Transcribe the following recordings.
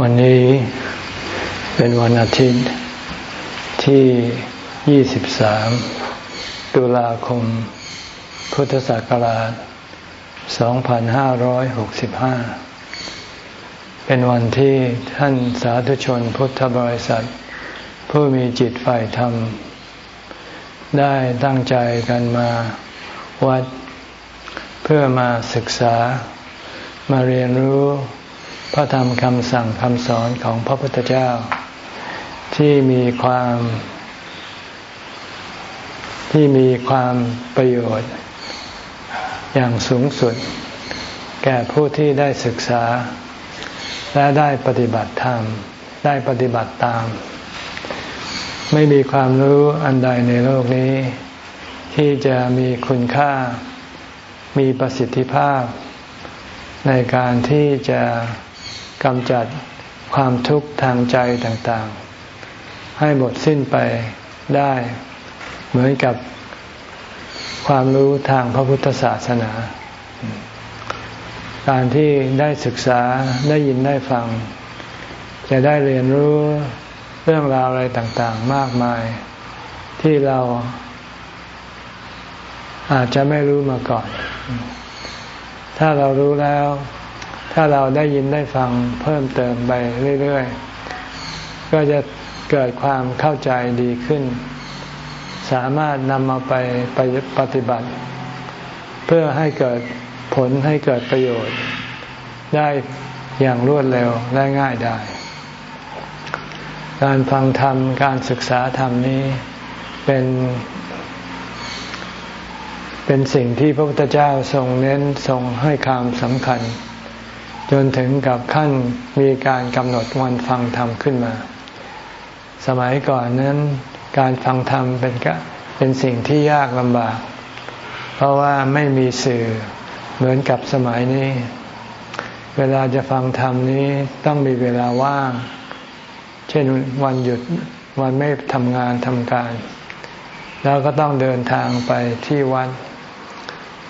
วันนี้เป็นวันอาทิตย์ที่ 23 ตุลาคม พุทธศักราช 2565 เป็นวันที่ท่านสาธุชนพุทธบริษัท ผู้มีจิตฝ่ายธรรม ได้ตั้งใจกันมาวัด เพื่อมาศึกษามาเรียนรู้ พระธรรมคำสั่งคำสอนของพระพุทธเจ้า ที่มีความที่มีความประโยชน์ อย่างสูงสุด แก่ผู้ที่ได้ศึกษา และได้ปฏิบัติธรรม ได้ปฏิบัติตาม ไม่มีความรู้อันใดในโลกนี้ ที่จะมีคุณค่ามีประสิทธิภาพ ในการที่จะ กำจัดความทุกข์ทางใจต่างๆ ให้หมดสิ้นไปได้ เหมือนกับความรู้ทางพระพุทธศาสนา การที่ได้ศึกษาได้ยินได้ฟัง จะได้เรียนรู้เรื่องราวอะไรต่างๆ มากมาย ที่เราอาจจะไม่รู้มาก่อน ถ้าเรารู้แล้ว ถ้าเราได้ยินได้ฟังเพิ่มเติมไปเรื่อยๆ ก็จะเกิดความเข้าใจดีขึ้น สามารถนำมาไปไปปฏิบัติ เพื่อให้เกิดผลให้เกิดประโยชน์ ได้อย่างรวดเร็วและง่ายได้ การฟังธรรมการศึกษาธรรมนี้เป็น เป็นสิ่งที่พระพุทธเจ้าทรงเน้นทรงให้ความสำคัญ จนถึงกับขั้นมีการกำหนดวันฟังธรรมขึ้นมา สมัยก่อนนั้นการฟังธรรมเป็นกเป็นสิ่งที่ยากลำบาก เพราะว่าไม่มีสื่อเหมือนกับสมัยนี้ เวลาจะฟังธรรมนี้ต้องมีเวลาว่าง เช่นวันหยุดวันไม่ทำงานทำการ แล้วก็ต้องเดินทางไปที่วัด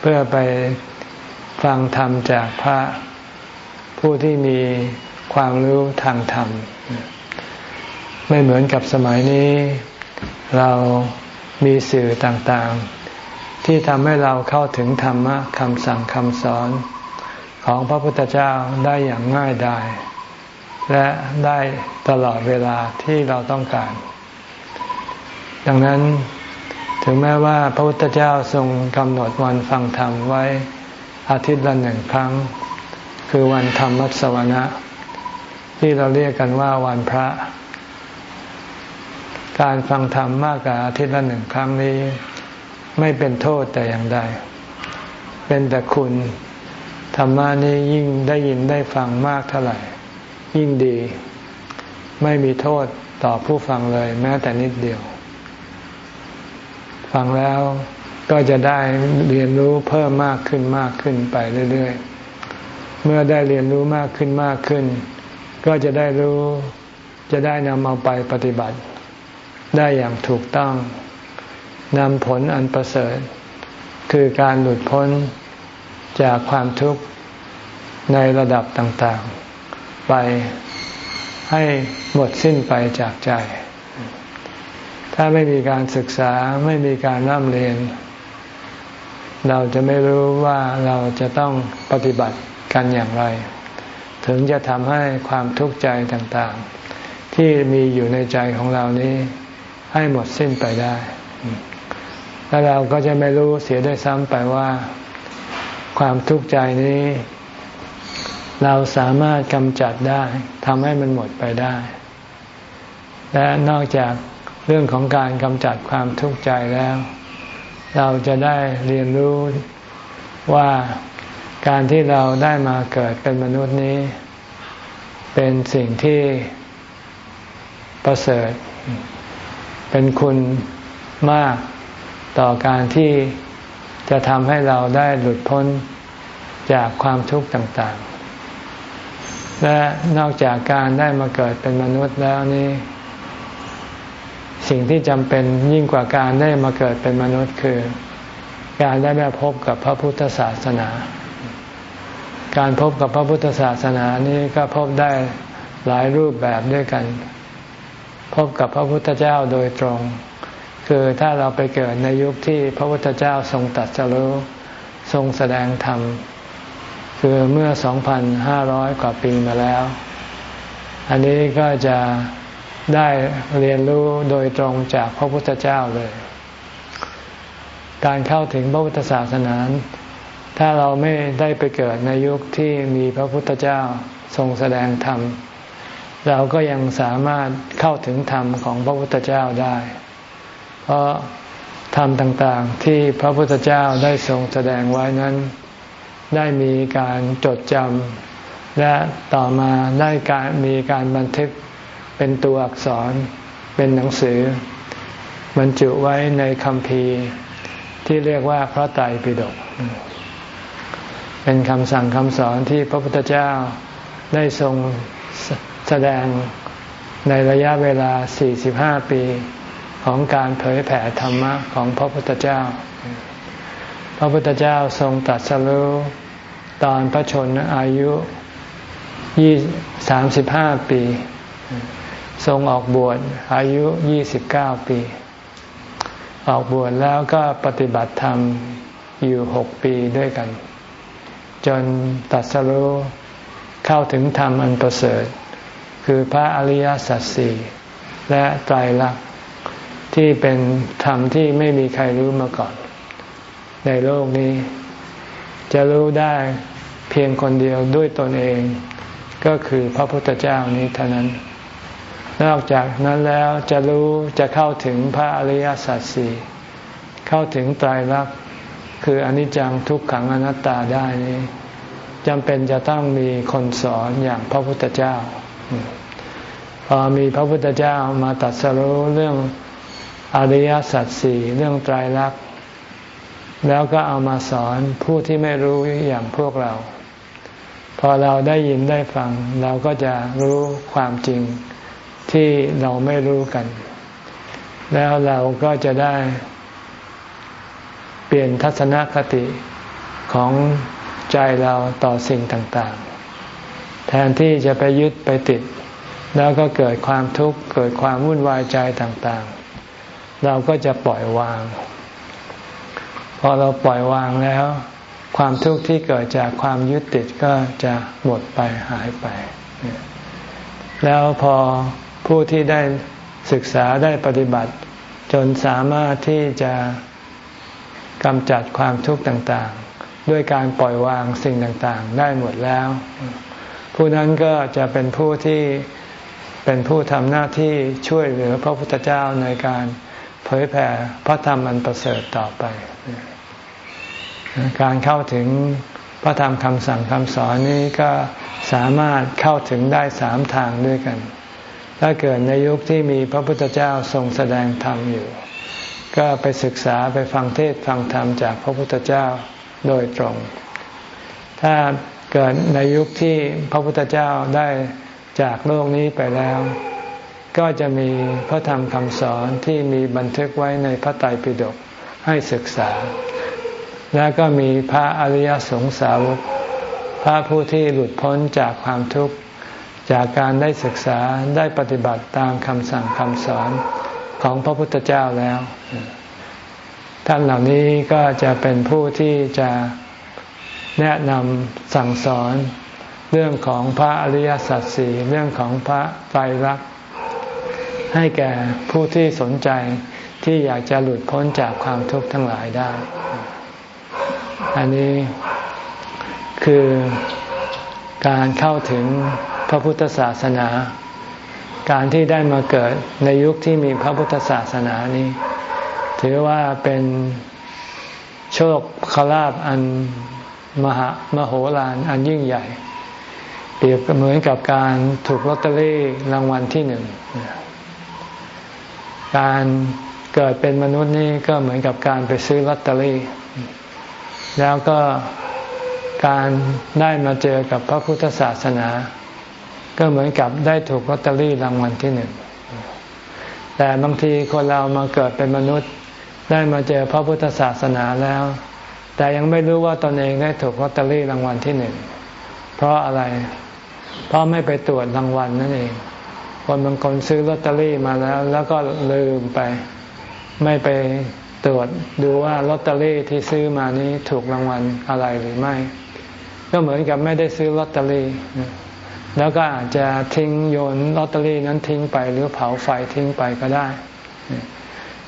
เพื่อไปฟังธรรมจากพระ ผู้ที่มีความรู้ทางธรรม ไม่เหมือนกับสมัยนี้ เรามีสื่อต่างๆ ที่ทำให้เราเข้าถึงธรรมะคำสั่งคำสอนของพระพุทธเจ้าได้อย่างง่ายดายและได้ตลอดเวลาที่เราต้องการ ดังนั้นถึงแม้ว่าพระพุทธเจ้าทรงกำหนดวันฟังธรรมไว้อาทิตย์ละหนึ่งครั้ง คือวันธรรมมัสวนะ ที่เราเรียกกันว่าวันพระ การฟังธรรมมากกว่าอาทิตย์ละหนึ่งครั้งนี้ ไม่เป็นโทษแต่อย่างใด เป็นแต่คุณ ธรรมะนี้ยิ่งได้ยินได้ฟังมากเท่าไหร่ ยิ่งดี ไม่มีโทษต่อผู้ฟังเลย แม้แต่นิดเดียว ฟังแล้วก็จะได้เรียนรู้เพิ่มมากขึ้นมากขึ้นไปเรื่อย ๆ เมื่อได้เรียนรู้มากขึ้นมากขึ้น ก็จะได้รู้จะได้นำเอาไปปฏิบัติ ได้อย่างถูกต้องนำผลอันประเสริฐ คือการหลุดพ้นจากความทุกข์ในระดับต่าง ๆ ไปให้หมดสิ้นไปจากใจ ถ้าไม่มีการศึกษาไม่มีการร่ำเรียน เราจะไม่รู้ว่าเราจะต้องปฏิบัติ กันอย่างไร ถึงจะทำให้ความทุกข์ใจต่างๆ ที่มีอยู่ในใจของเรานี้ให้หมดสิ้นไปได้ แล้วเราก็จะไม่รู้เสียได้ซ้ำไปว่า ความทุกข์ใจนี้ เราสามารถกำจัดได้ทำให้มันหมดไปได้ และนอกจากเรื่องของการกำจัดความทุกข์ใจแล้ว เราจะได้เรียนรู้ว่า การที่เราได้มาเกิดเป็นมนุษย์นี้ เป็นสิ่งที่ประเสริฐ เป็นคุณมากต่อการที่จะทำให้เราได้หลุดพ้นจากความทุกข์ต่างๆ และนอกจากการได้มาเกิดเป็นมนุษย์แล้วนี้ สิ่งที่จำเป็นยิ่งกว่าการได้มาเกิดเป็นมนุษย์คือ การได้มาพบกับพระพุทธศาสนา การพบกับพระพุทธศาสนานี้ก็พบได้หลายรูปแบบด้วยกัน พบกับพระพุทธเจ้าโดยตรง คือถ้าเราไปเกิดในยุคที่พระพุทธเจ้าทรงตัดสรู้ทรงแสดงธรรม คือเมื่อ 2,500 กว่าปีมาแล้ว อันนี้ก็จะได้เรียนรู้โดยตรงจากพระพุทธเจ้าเลย การเข้าถึงพระพุทธศาสนา ถ้าเราไม่ได้ไปเกิดในยุคที่มีพระพุทธเจ้าทรงแสดงธรรม เราก็ยังสามารถเข้าถึงธรรมของพระพุทธเจ้าได้ เพราะธรรมต่างๆที่พระพุทธเจ้าได้ทรงแสดงไว้นั้น ได้มีการจดจำและต่อมาได้การมีการบันทึกเป็นตัวอักษรเป็นหนังสือ บรรจุไว้ในคำพีที่เรียกว่าพระไตรปิฎก เป็นคำสั่งคำสอนที่พระพุทธเจ้าได้ทรงแสดงในระยะเวลา 45 ปีของการเผยแผ่ธรรมะของพระพุทธเจ้า พระพุทธเจ้าทรงตัดสรู้ตอนพระชนอายุยี่สามสิบห้าปี ทรงออกบวชอายุยี่สิบเก้าปี ออกบวชแล้วก็ปฏิบัติธรรมอยู่หกปีด้วยกัน จนตัดสรู้เข้าถึงธรรมอันประเสริฐ คือพระอริยสัจสี่และไตรลักษณ์ที่เป็นธรรมที่ไม่มีใครรู้มาก่อน ในโลกนี้ จะรู้ได้เพียงคนเดียวด้วยตนเอง ก็คือพระพุทธเจ้านี้เท่านั้น นอกจากนั้นแล้วจะรู้จะเข้าถึงพระอริยสัจสี่เข้าถึงไตรลักษณ์ คืออนิจจังทุกขังอนัตตาได้นี้จำเป็นจะต้องมีคนสอนอย่างพระพุทธเจ้า พอมีพระพุทธเจ้ามาตัดสรู้เรื่องอริยสัจสี่เรื่องไตรลักษณ์แล้วก็เอามาสอนผู้ที่ไม่รู้อย่างพวกเรา พอเราได้ยินได้ฟัง เราก็จะรู้ความจริงที่เราไม่รู้กัน แล้วเราก็จะได้ ปลี่ยนทัศนคติของใจเราต่อสิ่งต่างๆ แทนที่จะไปยึดไปติด แล้วก็เกิดความทุกข์เกิดความวุ่นวายใจต่างๆ เราก็จะปล่อยวาง พอเราปล่อยวางแล้ว ความทุกข์ที่เกิดจากความยึดติดก็จะหมดไปหายไป แล้วพอผู้ที่ได้ศึกษาได้ปฏิบัติ จนสามารถที่จะ กำจัดความทุกข์ต่างๆ ด้วยการปล่อยวางสิ่งต่างๆ ได้หมดแล้ว ผู้นั้นก็จะเป็นผู้ที่เป็นผู้ทำหน้าที่ช่วยเหลือพระพุทธเจ้าในการเผยแผ่พระธรรมอันประเสริฐต่อไป การเข้าถึงพระธรรมคำสั่งคำสอนนี้ก็สามารถเข้าถึงได้สามทางด้วยกัน ถ้าเกิดในยุคที่มีพระพุทธเจ้าทรงแสดงธรรมอยู่ ก็ไปศึกษาไปฟังเทศฟังธรรมจากพระพุทธเจ้าโดยตรง ถ้าเกิดในยุคที่พระพุทธเจ้าได้จากโลกนี้ไปแล้ว ก็จะมีพระธรรมคำสอนที่มีบันทึกไว้ในพระไตรปิฎกให้ศึกษา และก็มีพระอริยสงสาวก พระผู้ที่หลุดพ้นจากความทุกข์ จากการได้ศึกษาได้ปฏิบัติตามคำสั่งคำสอน ของพระพุทธเจ้าแล้ว ท่านเหล่านี้ก็จะเป็นผู้ที่จะแนะนำสั่งสอนเรื่องของพระอริยสัจสี่เรื่องของพระไตรลักษณ์ให้แก่ผู้ที่สนใจที่อยากจะหลุดพ้นจากความทุกข์ทั้งหลายได้ อันนี้คือการเข้าถึงพระพุทธศาสนา การที่ได้มาเกิดในยุคที่มีพระพุทธศาสนานี้ ถือว่าเป็นโชคคลาบอันมหามโหฬารอันยิ่งใหญ่ เปรียบเหมือนกับการถูกลอตเตอรี่รางวัลที่หนึ่ง การเกิดเป็นมนุษย์นี่ก็เหมือนกับการไปซื้อลอตเตอรี่ แล้วก็การได้มาเจอกับพระพุทธศาสนา ก็เหมือนกับได้ถูกลอตเตอรี่รางวัลที่หนึ่ง แต่บางทีคนเรามาเกิดเป็นมนุษย์ ได้มาเจอพระพุทธศาสนาแล้ว แต่ยังไม่รู้ว่าตนเองได้ถูกลอตเตอรี่รางวัลที่หนึ่ง เพราะอะไร เพราะไม่ไปตรวจรางวัลนั่นเอง คนบางคนซื้อลอตเตอรี่มาแล้ว แล้วก็ลืมไป ไม่ไปตรวจดูว่าลอตเตอรี่ที่ซื้อมานี้ถูกรางวัลอะไรหรือไม่ ก็เหมือนกับไม่ได้ซื้อลอตเตอรี่ แล้วก็อาจจะทิ้งโยนลอตเตอรี่นั้นทิ้งไปหรือเผาไฟทิ้งไปก็ได้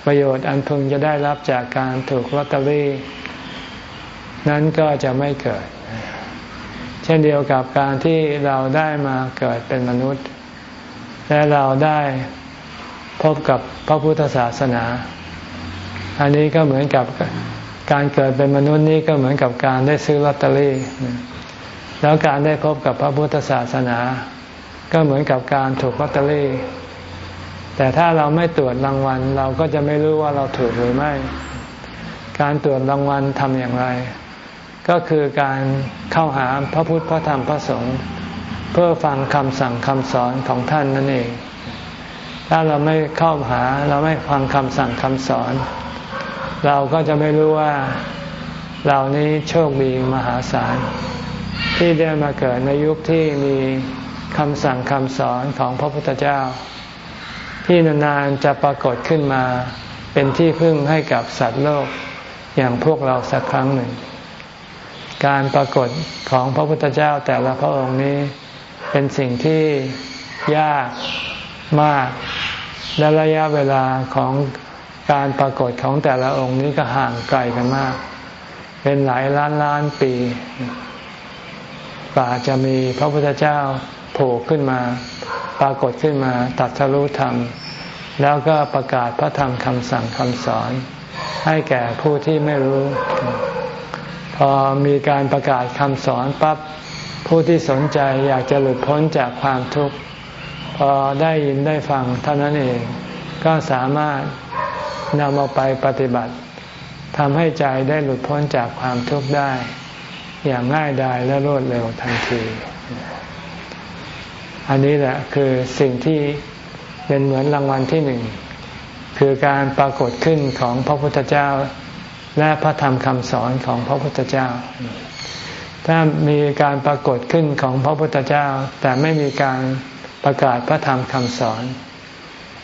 ประโยชน์อันพึงจะได้รับจากการถูกลอตเตอรี่ นั้นก็จะไม่เกิด เช่นเดียวกับการที่เราได้มาเกิดเป็นมนุษย์ และเราได้พบกับพระพุทธศาสนา อันนี้ก็เหมือนกับการเกิดเป็นมนุษย์นี้ก็เหมือนกับการได้ซื้อลอตเตอรี่ แล้วการได้พบกับพระพุทธศาสนา ก็เหมือนกับการถูกลอตเตอรี่ แต่ถ้าเราไม่ตรวจรางวัล เราก็จะไม่รู้ว่าเราถูกหรือไม่ การตรวจรางวัลทำอย่างไร ก็คือการเข้าหาพระพุทธพระธรรมพระสงฆ์เพื่อฟังคำสั่งคำสอนของท่านนั่นเอง ถ้าเราไม่เข้าหาเราไม่ฟังคำสั่งคำสอน เราก็จะไม่รู้ว่าเรานี้โชคดีมหาศาล ที่ได้มาเกิดในยุคที่มีคำสั่งคำสอนของพระพุทธเจ้า ที่นานๆจะปรากฏขึ้นมา เป็นที่พึ่งให้กับสัตว์โลกอย่างพวกเราสักครั้งหนึ่ง การปรากฏของพระพุทธเจ้าแต่ละพระองค์นี้เป็นสิ่งที่ยากมากและระยะเวลาของการปรากฏของแต่ละองค์นี้ก็ห่างไกลกันมาก เป็นหลายล้านล้านปี กว่าจะมีพระพุทธเจ้าโผล่ขึ้นมา ปรากฏขึ้นมาตัดสรุธรรม แล้วก็ประกาศพระธรรมคำสั่งคำสอน ให้แก่ผู้ที่ไม่รู้ พอมีการประกาศคำสอนปั๊บผู้ที่สนใจอยากจะหลุดพ้นจากความทุกข์พอได้ยินได้ฟังเท่านั้นเองก็สามารถนำเอาไปปฏิบัติทำให้ใจได้หลุดพ้นจากความทุกข์ได้ อย่างง่ายดายและรวดเร็วทันที อันนี้แหละคือสิ่งที่เป็นเหมือนรางวัลที่หนึ่ง คือการปรากฏขึ้นของพระพุทธเจ้า และพระธรรมคำสอนของพระพุทธเจ้า ถ้ามีการปรากฏขึ้นของพระพุทธเจ้า แต่ไม่มีการประกาศพระธรรมคำสอน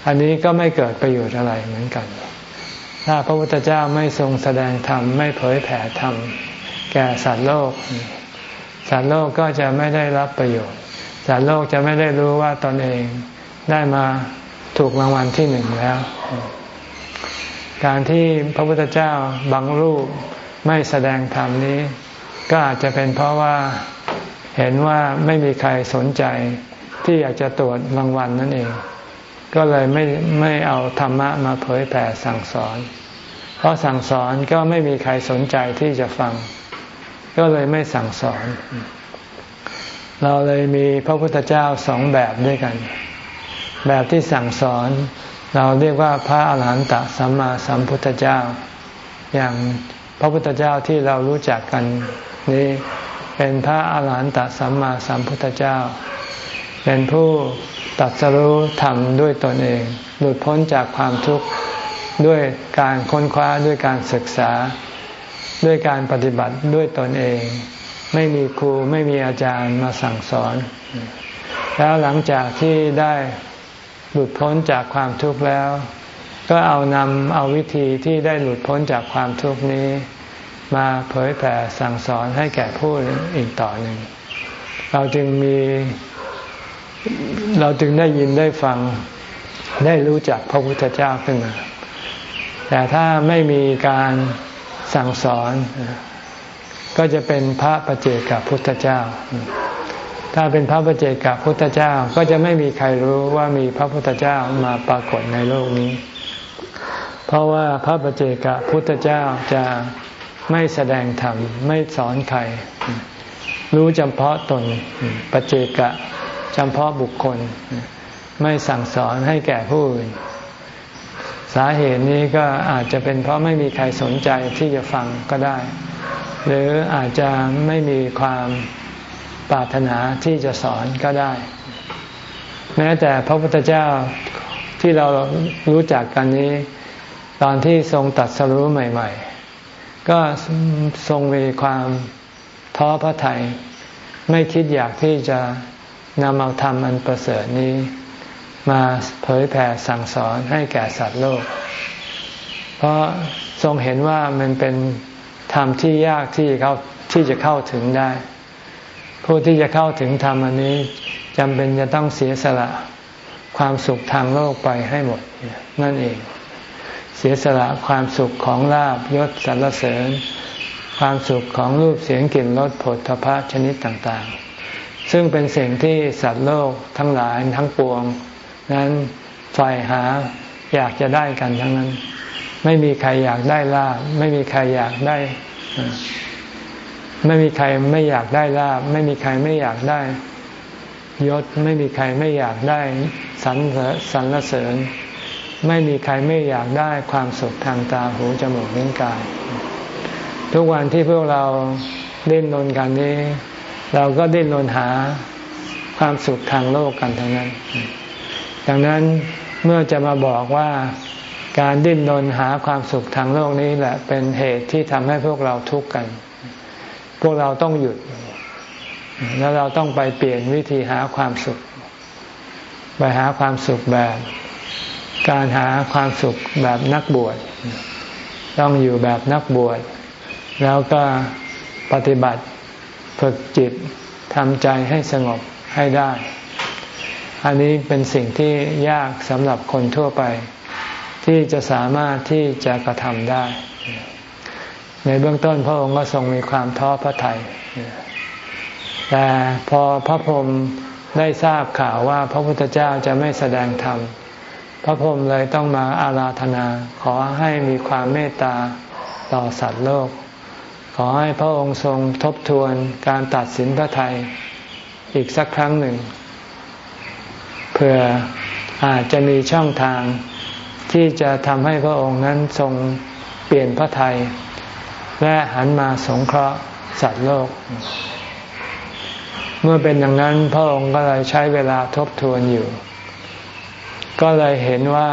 อันนี้ก็ไม่เกิดประโยชน์อะไรเหมือนกัน ถ้าพระพุทธเจ้าไม่ทรงแสดงธรรมไม่เผยแผ่ธรรม แก่สัตว์โลก สัตว์โลกก็จะไม่ได้รับประโยชน์ สัตว์โลกจะไม่ได้รู้ว่าตนเองได้มาถูกรางวัลที่หนึ่งแล้ว การที่พระพุทธเจ้าบางรูปไม่แสดงธรรมนี้ ก็อาจจะเป็นเพราะว่าเห็นว่าไม่มีใครสนใจที่อยากจะตรวจรางวัลนั่นเอง ก็เลยไม่ไม่เอาธรรมะมาเผยแผ่สั่งสอน เพราะสั่งสอนก็ไม่มีใครสนใจที่จะฟัง ก็เลยไม่สั่งสอน เราเลยมีพระพุทธเจ้าสองแบบด้วยกัน แบบที่สั่งสอน เราเรียกว่าพระอาหารหันตสัมมาสัมพุทธเจ้า อย่างพระพุทธเจ้าที่เรารู้จักกันนี้เป็นพระอาหารหันตสัมมาสัมพุทธเจ้า เป็นผู้ตัดสรู้ธรรมด้วยตนเอง หลุดพ้นจากความทุกข์ด้วยการค้นคว้าด้วยการศึกษา ด้วยการปฏิบัติด้วยตนเอง ไม่มีครูไม่มีอาจารย์มาสั่งสอน แล้วหลังจากที่ได้หลุดพ้นจากความทุกข์แล้ว ก็เอานำเอาวิธีที่ได้หลุดพ้นจากความทุกข์นี้ มาเผยแผ่สั่งสอนให้แก่ผู้อีกต่อหนึ่ง เราจึงมีเราจึงได้ยินได้ฟังได้รู้จักพระพุทธเจ้าขึ้นมาแต่ถ้าไม่มีการ สั่งสอน ก็จะเป็นพระประเจกับพุทธเจ้า ถ้าเป็นพระประเจกับพุทธเจ้าก็จะไม่มีใครรู้ว่ามีพระพุทธเจ้ามาปรากฏในโลกนี้ เพราะว่าพระประเจกับพุทธเจ้าจะไม่แสดงธรรมไม่สอนใคร รู้เฉพาะตนประเจกะเฉพาะบุคคล ไม่สั่งสอนให้แก่ผู้อื่น สาเหตุนี้ก็อาจจะเป็นเพราะไม่มีใครสนใจที่จะฟังก็ได้ หรืออาจจะไม่มีความปรารถนาที่จะสอนก็ได้ แม้แต่พระพุทธเจ้าที่เรารู้จักกันนี้ ตอนที่ทรงตัดสรู้ใหม่ ๆ ก็ทรงมีความท้อพระทยัยไม่คิดอยากที่จะนำเอาธรรมอันประเสริฐนี้ มาเผยแผ่สั่งสอนให้แก่สัตว์โลก เพราะทรงเห็นว่ามันเป็นธรรมที่ยากที่เขาที่จะเข้าถึงได้ ผู้ที่จะเข้าถึงธรรมอันนี้จำเป็นจะต้องเสียสละความสุขทางโลกไปให้หมดนั่นเอง เสียสละความสุขของลาบยศสรรเสริญ ความสุขของรูปเสียงกลิ่นรสผลทพะชนิดต่างๆ ซึ่งเป็นสิ่งที่สัตว์โลกทั้งหลายทั้งปวง นั้นใฝ่หาอยากจะได้กันทั้งนั้น ไม่มีใครอยากได้ลาบไม่มีใครอยากได้ ไม่มีใครไม่อยากได้ลาบไม่มีใครไม่อยากได้ยศไม่มีใครไม่อยากได้สรรสรรเสริญ ไม่มีใครไม่อยากได้ความสุขทางตาหูจมูกลิ้นกาย ทุกวันที่พวกเราเล่นนนกันนี้ เราก็ดิ้นรนหาความสุขทางโลกกันทั้งนั้น ดังนั้นเมื่อจะมาบอกว่าการดิ้นรนหาความสุขทางโลกนี้แหละเป็นเหตุที่ทำให้พวกเราทุกข์กัน พวกเราต้องหยุด แล้วเราต้องไปเปลี่ยนวิธีหาความสุข ไปหาความสุขแบบ การหาความสุขแบบนักบวช ต้องอยู่แบบนักบวช แล้วก็ปฏิบัติฝึกจิตทำใจให้สงบให้ได้ อันนี้เป็นสิ่งที่ยากสำหรับคนทั่วไป ที่จะสามารถที่จะกระทำได้ ในเบื้องต้นพระองค์ก็ทรงมีความท้อพระทยัยแต่พอพระพรหมได้ทราบข่าวว่าพระพุทธเจ้าจะไม่แสดงธรรมพระพรหมเลยต้องมาอาราธนา ขอให้มีความเมตตาต่อสัตว์โลก ขอให้พระองค์ทรงทบทวนการตัดสินพระไทยอีกสักครั้งหนึ่ง เพื่ออาจจะมีช่องทางที่จะทำให้พระองค์นั้นทรงเปลี่ยนพระไทย และหันมาสงเคราะห์สัตว์โลก เมื่อเป็นอย่างนั้นพระองค์ก็เลยใช้เวลาทบทวนอยู่ ก็เลยเห็นว่า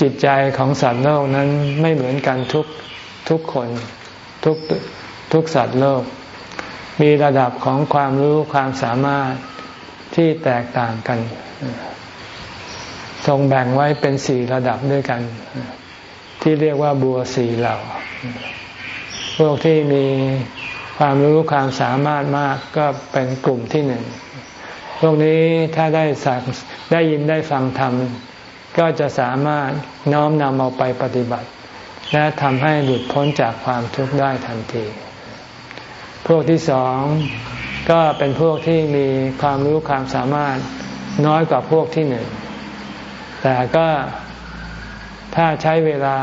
จิตใจของสัตว์โลกนั้นไม่เหมือนกันทุกทุกคนทุกทุกสัตว์โลก มีระดับของความรู้ความสามารถที่แตกต่างกัน ทรงแบ่งไว้เป็นสี่ระดับด้วยกัน ที่เรียกว่าบัวสี่เหล่า พวกที่มีความรู้ความสามารถมากก็เป็นกลุ่มที่หนึ่ง พวกนี้ถ้าได้สักได้ยินได้ฟังธรรม ก็จะสามารถน้อมนำเอาไปปฏิบัติ และทำให้หลุดพ้นจากความทุกข์ได้ทันที พวกที่สองก็เป็นพวกที่มีความรู้ความสามารถ น้อยกว่าพวกที่หนึ่ง แต่ก็ถ้าใช้เวลา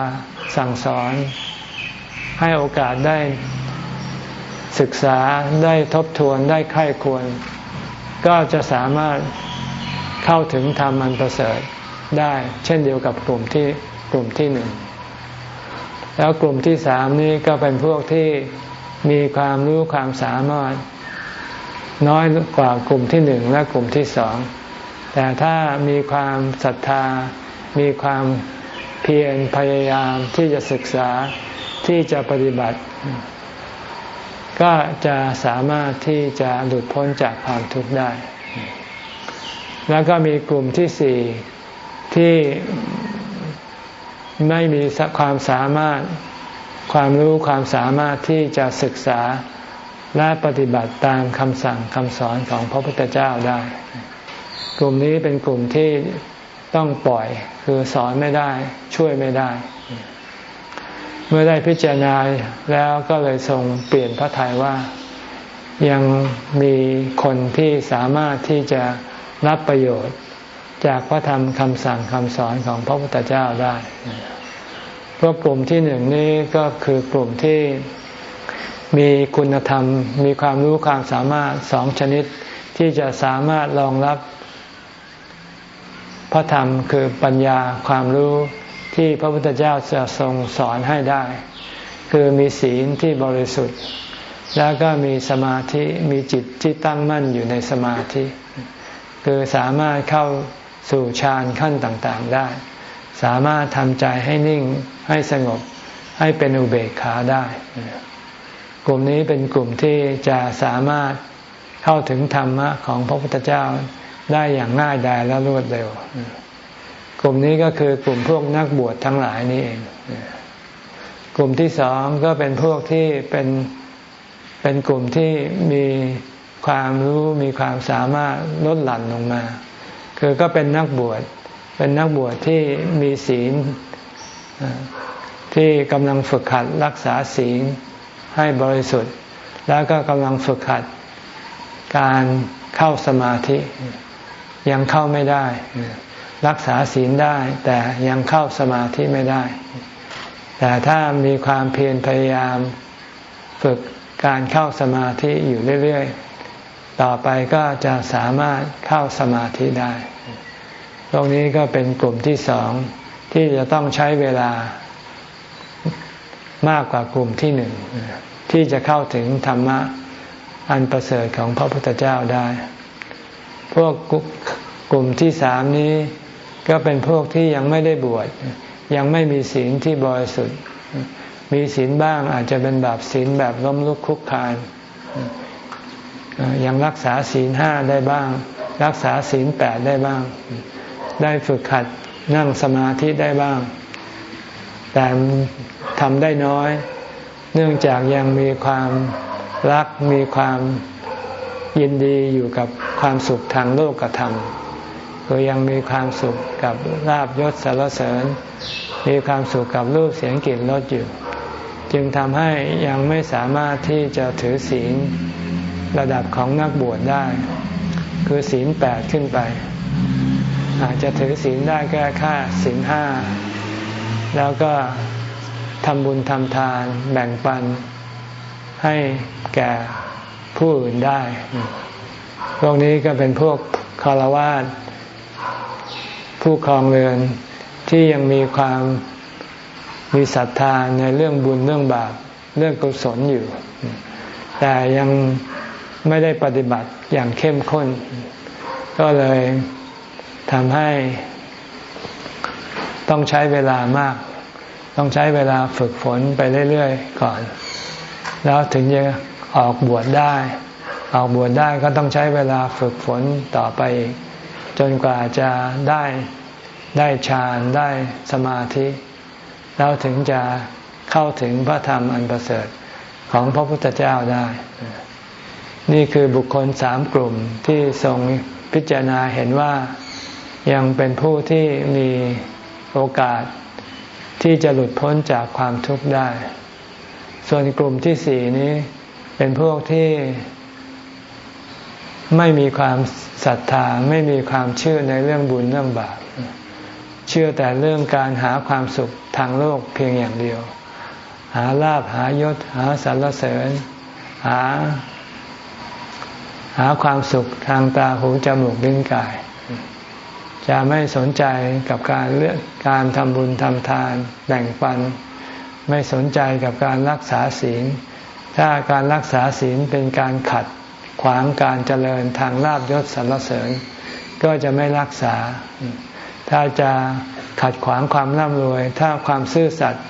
สั่งสอน ให้โอกาสได้ศึกษาได้ทบทวนได้ไข้ควร ก็จะสามารถเข้าถึงธรรมอันประเสริฐได้ เช่นเดียวกับกลุ่มที่กลุ่มที่หนึ่ง แล้วกลุ่มที่สามนี้ก็เป็นพวกที่มีความรู้ความสามารถ น้อยกว่ากลุ่มที่หนึ่งและกลุ่มที่สอง แต่ถ้ามีความศรัทธา มีความเพียรพยายามที่จะศึกษาที่จะปฏิบัติ ก็จะสามารถที่จะหลุดพ้นจากความทุกข์ได้ แล้วก็มีกลุ่มที่สี่ที่ไม่มีความสามารถความรู้ความสามารถที่จะศึกษาและปฏิบัติตามคำสั่งคำสอนของพระพุทธเจ้าได้ กลุ่มนี้เป็นกลุ่มที่ต้องปล่อยคือสอนไม่ได้ช่วยไม่ได้ เมื่อได้พิจารณาแล้วก็เลยทรงเปลี่ยนพระทัยว่ายังมีคนที่สามารถที่จะรับประโยชน์จากพระธรรมคำสั่งคำสอนของพระพุทธเจ้าได้พวกกลุ่มที่หนึ่งนี้ก็คือกลุ่มที่มีคุณธรรม มีความรู้ความสามารถสองชนิดที่จะสามารถรองรับ ระธรรมคือปัญญาความรู้ที่พระพุทธเจ้าจะทรงสอนให้ได้ คือมีศีลที่บริสุทธิ์ แล้วก็มีสมาธิมีจิตที่ตั้งมั่นอยู่ในสมาธิ คือสามารถเข้าสู่ฌานขั้นต่างๆได้ สามารถทำใจให้นิ่งให้สงบให้เป็นอุเบกขาได้ กลุ่มนี้เป็นกลุ่มที่จะสามารถเข้าถึงธรรมะของพระพุทธเจ้า ได้อย่างง่ายดายและรวดเร็ว กลุ่มนี้ก็คือกลุ่มพวกนักบวชทั้งหลายนี่เอง กลุ่มที่สองก็เป็นพวกที่เป็นเป็นกลุ่มที่มีความรู้มีความสามารถลดหลั่นลงมา คือก็เป็นนักบวชเป็นนักบวชที่มีศีลที่กำลังฝึกขัดรักษาศีลให้บริสุทธิ์ แล้วก็กำลังฝึกขัดการเข้าสมาธิ ยังเข้าไม่ได้ รักษาศีลได้ แต่ยังเข้าสมาธิไม่ได้ แต่ถ้ามีความเพียรพยายาม ฝึกการเข้าสมาธิอยู่เรื่อยๆ ต่อไปก็จะสามารถเข้าสมาธิได้ ตรงนี้ก็เป็นกลุ่มที่สองที่จะต้องใช้เวลามากกว่ากลุ่มที่หนึ่งที่จะเข้าถึงธรรมะอันประเสริฐของพระพุทธเจ้าได้ พวกกลุ่มที่สามนี้ ก็เป็นพวกที่ยังไม่ได้บวชยังไม่มีศีลที่บริสุทธิ์ มีศีลบ้างอาจจะเป็นแบบศีลแบบล้มลุกคุกคานยังรักษาศีลห้าได้บ้าง รักษาศีลแปดได้บ้าง ได้ฝึกขัดนั่งสมาธิได้บ้าง แต่ทำได้น้อย เนื่องจากยังมีความรักมีความ ยินดีอยู่กับความสุขทางโลกธรรมคือยังมีความสุขกับลาบยศสารเสริญ มีความสุขกับรูปเสียงกลิ่นรสอยู่จึงทำให้ยังไม่สามารถที่จะถือศีลระดับของนักบวชได้ คือศีลแปดขึ้นไป อาจจะถือศีลได้แค่ค่าศีลห้าแล้วก็ทำบุญทำทานแบ่งปันให้แก่ ผู้อื่นได้ พวกนี้ก็เป็นพวกคารวาสผู้ครองเรือนที่ยังมีความมีศรัทธาในเรื่องบุญเรื่องบาปเรื่องกุศลอยู่ แต่ยังไม่ได้ปฏิบัติอย่างเข้มข้น ก็เลยทำให้ต้องใช้เวลามาก ต้องใช้เวลาฝึกฝนไปเรื่อย ๆ ก่อน แล้วถึงจะ ออกบวชได้ ออกบวชได้ก็ต้องใช้เวลาฝึกฝนต่อไปจนกว่าจะได้ได้ฌานได้สมาธิ แล้วถึงจะเข้าถึงพระธรรมอันประเสริฐของพระพุทธเจ้าได้ นี่คือบุคคลสามกลุ่มที่ทรงพิจารณาเห็นว่ายังเป็นผู้ที่มีโอกาสที่จะหลุดพ้นจากความทุกข์ได้ ส่วนกลุ่มที่สี่นี้ เป็นพวกที่ไม่มีความศรัทธาไม่มีความเชื่อในเรื่องบุญเรื่องบาปเชื่อแต่เรื่องการหาความสุขทางโลกเพียงอย่างเดียว หาลาบหายศ หาสรรเสริญ หา หาความสุขทางตาหูจมูกลิ้นกาย จะไม่สนใจกับการเลือกการทำบุญทำทานแบ่งปัน ไม่สนใจกับการรักษาศีล ถ้าการรักษาศีลเป็นการขัดขวางการเจริญทางลาบยศสรรเสริญ ก็จะไม่รักษา ถ้าจะขัดขวางความร่ำรวย ถ้าความซื่อสัตย์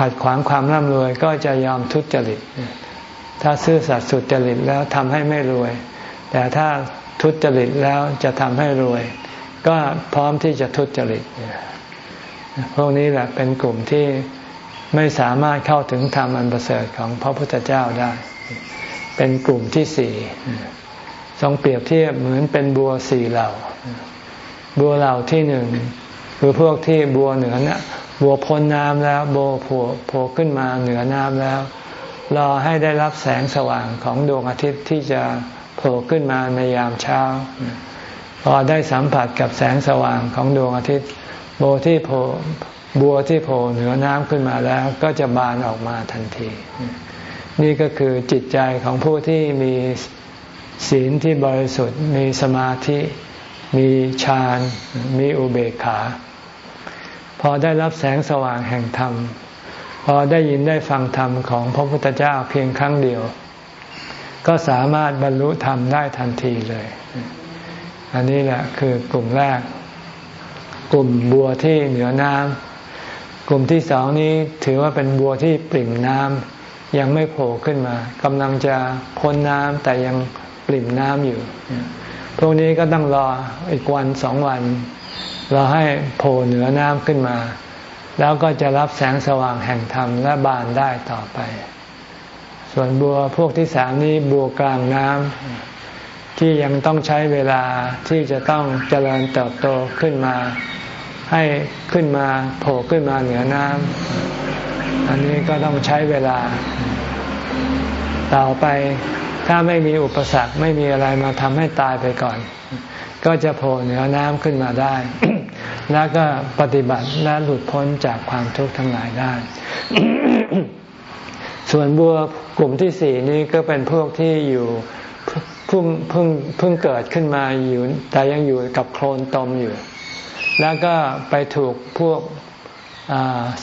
ขัดขวางความร่ำรวยก็จะยอมทุจริต ถ้าซื่อสัตย์สุจริตแล้วทำให้ไม่รวย แต่ถ้าทุจริตแล้วจะทำให้รวย ก็พร้อมที่จะทุจริตพวกนี้แหละเป็นกลุ่มที่ ไม่สามารถเข้าถึงธรรมอันประเสริฐของพระพุทธเจ้าได้ เป็นกลุ่มที่สี่ทรงเปรียบเทียบเหมือนเป็นบัวสี่เหล่า บัวเหล่าที่หนึ่งคือพวกที่บัวเหนือนะบัวพ้นน้ำแล้วบัวโผล่โผล่ขึ้นมาเหนือน้ำแล้ว รอให้ได้รับแสงสว่างของดวงอาทิตย์ที่จะโผล่ขึ้นมาในยามเช้า พอได้สัมผัสกับแสงสว่างของดวงอาทิตย์โบที่โผล่ บัวที่โผล่เหนือน้ำขึ้นมาแล้วก็จะบานออกมาทันที นี่ก็คือจิตใจของผู้ที่มีศีลที่บริสุทธิ์ มีสมาธิ มีฌาน มีอุเบกขา พอได้รับแสงสว่างแห่งธรรม พอได้ยินได้ฟังธรรมของพระพุทธเจ้าเพียงครั้งเดียว ก็สามารถบรรลุธรรมได้ทันทีเลย อันนี้แหละคือกลุ่มแรก กลุ่มบัวที่เหนือน้ำ กลุ่มที่สองนี้ถือว่าเป็นบัวที่ปริ่มน้ำยังไม่โผล่ขึ้นมากำลังจะพ้นน้ำแต่ยังปริ่มน้ำอยู่ พวกนี้ก็ต้องรออีกวันสองวันรอให้โผล่เหนือน้ำขึ้นมา แล้วก็จะรับแสงสว่างแห่งธรรมและบานได้ต่อไป ส่วนบัวพวกที่สามนี้บัวกลางน้ำที่ยังต้องใช้เวลาที่จะต้องเจริญเติบโตขึ้นมา ให้ขึ้นมาโผล่ขึ้นมาเหนือน้ำอันนี้ก็ต้องใช้เวลา ต่อไปถ้าไม่มีอุปสรรคไม่มีอะไรมาทำให้ตายไปก่อน ก็จะโผล่เหนือน้ำขึ้นมาได้ แล้วก็ปฏิบัติและหลุดพ้นจากความทุกข์ทั้งหลายได้ ส่วนบัวกลุ่มที่สี่นี้ก็เป็นพวกที่อยู่เพิ่งเพิ่งเพิ่งเกิดขึ้นมาอยู่ แต่ยังอยู่กับโคลนตมอยู่ แล้วก็ไปถูกพวก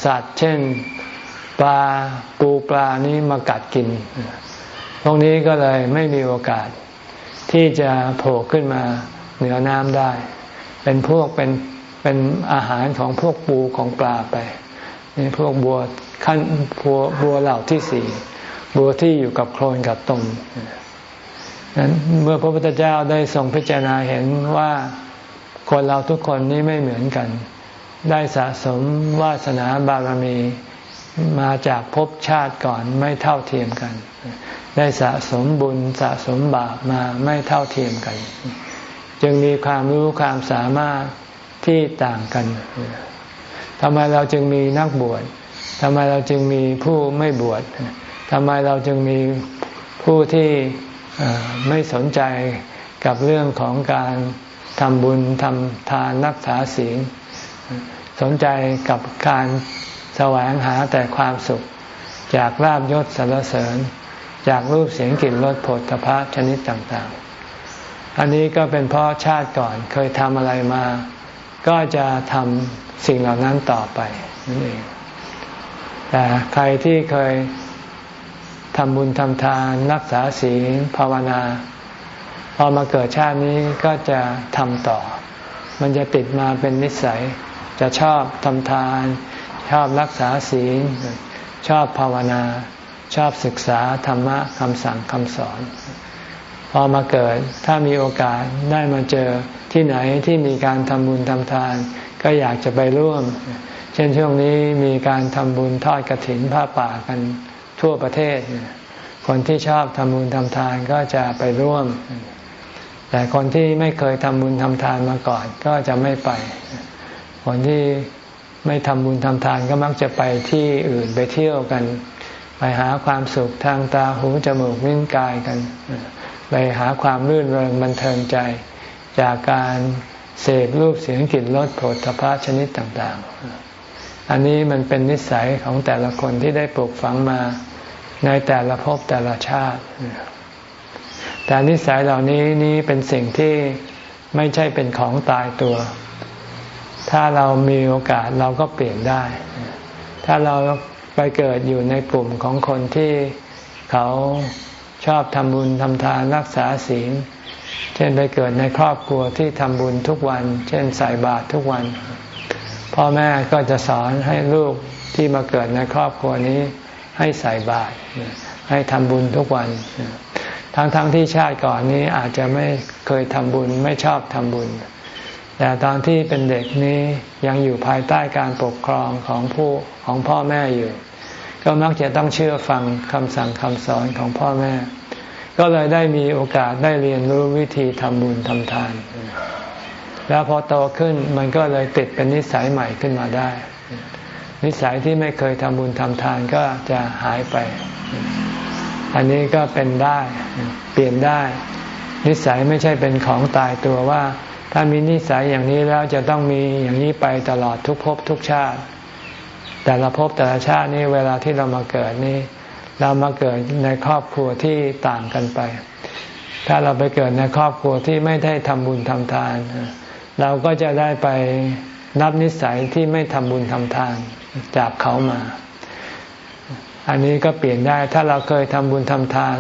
สัตว์ เช่นปลาปูปลานี้มากัดกิน พวกนี้ก็เลยไม่มีโอกาสที่จะโผล่ขึ้นมาเหนือน้ำได้ เป็นพวกเป็นเป็นอาหารของพวกปูของปลาไปนี่พวกบัวขั้นบัวบัวเหล่าที่สี่บัวที่อยู่กับโคลนกับตมนั้นเมื่อพระพุทธเจ้าได้ทรงพิจารณาเห็นว่า คนเราทุกคนนี้ไม่เหมือนกัน ได้สะสมวาสนาบารมีมาจากภพชาติก่อนไม่เท่าเทียมกัน ได้สะสมบุญสะสมบาปมาไม่เท่าเทียมกัน จึงมีความรู้ความสามารถที่ต่างกันทำไมเราจึงมีนักบวชทำไมเราจึงมีผู้ไม่บวชทำไมเราจึงมีผู้ที่ไม่สนใจกับเรื่องของการ ทำบุญทำทานรักษาศีล สนใจกับการแสวงหาแต่ความสุข จากลาบยศสรรเสริญ จากรูปเสียงกลิ่นรสผลพระชนิดต่างๆ อันนี้ก็เป็นเพราะชาติก่อนเคยทำอะไรมา ก็จะทำสิ่งเหล่านั้นต่อไปนั่นเองแต่ใครที่เคยทำบุญทำทานรักษาศีลภาวนา พอมาเกิดชาตินี้ก็จะทำต่อ มันจะติดมาเป็นนิสัย จะชอบทำทาน ชอบรักษาศีล ชอบภาวนา ชอบศึกษาธรรมะคำสั่งคำสอน พอมาเกิดถ้ามีโอกาสได้มาเจอที่ไหนที่มีการทำบุญทำทาน ก็อยากจะไปร่วม เช่นช่วงนี้มีการทำบุญทอดกระถินผ้าป่ากันทั่วประเทศ คนที่ชอบทำบุญทำทานก็จะไปร่วม แต่คนที่ไม่เคยทำบุญทำทานมาก่อนก็จะไม่ไป คนที่ไม่ทำบุญทำทานก็มักจะไปที่อื่นไปเที่ยวกัน ไปหาความสุขทางตาหูจมูกลิ้นกายกัน ไปหาความรื่นเริงบันเทิงใจ จากการเสพรูปเสียงกลิ่นรสโผฏฐพะชนิดต่างๆ อันนี้มันเป็นนิสัยของแต่ละคนที่ได้ปลูกฝังมาในแต่ละภพแต่ละชาติ แต่นิสัยเหล่านี้นี้เป็นสิ่งที่ไม่ใช่เป็นของตายตัว ถ้าเรามีโอกาสเราก็เปลี่ยนได้ ถ้าเราไปเกิดอยู่ในกลุ่มของคนที่เขาชอบทำบุญทำทานรักษาศีล เช่นไปเกิดในครอบครัวที่ทำบุญทุกวัน เช่นใส่บาตรทุกวัน พ่อแม่ก็จะสอนให้ลูกที่มาเกิดในครอบครัวนี้ให้ใส่บาตรให้ทำบุญทุกวัน ทั้งๆทที่ชาติก่อนนี้อาจจะไม่เคยทำบุญไม่ชอบทำบุญ แต่ตอนที่เป็นเด็กนี้ยังอยู่ภายใต้การปกครองของผู้ของพ่อแม่อยู่ ก็มักจะต้องเชื่อฟังคำสั่งคำสอนของพ่อแม่ ก็เลยได้มีโอกาสได้เรียนรู้วิธีทำบุญทำทาน แล้วพอโตขึ้นมันก็เลยติดเป็นนิสัยใหม่ขึ้นมาได้ นิสัยที่ไม่เคยทำบุญทำทานก็จะหายไป อันนี้ก็เป็นได้เปลี่ยนได้ นิสัยไม่ใช่เป็นของตายตัวว่า ถ้ามีนิสัยอย่างนี้แล้วจะต้องมีอย่างนี้ไปตลอดทุกภพทุกชาติ แต่ละภพแต่ละชาตินี้เวลาที่เรามาเกิดนี้ เรามาเกิดในครอบครัวที่ต่างกันไป ถ้าเราไปเกิดในครอบครัวที่ไม่ได้ทำบุญทำทาน เราก็จะได้ไปนับนิสัยที่ไม่ทำบุญทำทานจากเขามา อันนี้ก็เปลี่ยนได้ถ้าเราเคยทำบุญทำทาน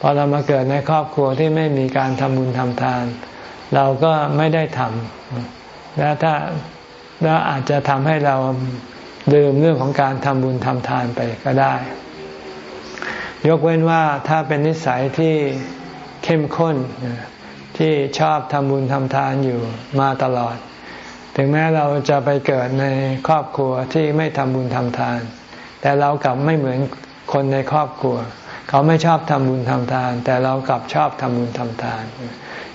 พอเรามาเกิดในครอบครัวที่ไม่มีการทำบุญทำทาน เราก็ไม่ได้ทำแล้วถ้าแล้วอาจจะทำให้เราลืมเรื่องของการทำบุญทำทานไปก็ได้ ยกเว้นว่าถ้าเป็นนิสัยที่เข้มข้นที่ชอบทำบุญทำทานอยู่มาตลอด ถึงแม้เราจะไปเกิดในครอบครัวที่ไม่ทำบุญทำทาน แต่เรากลับไม่เหมือนคนในครอบครัว เขาไม่ชอบทำบุญทำทาน แต่เรากลับชอบทำบุญทำทาน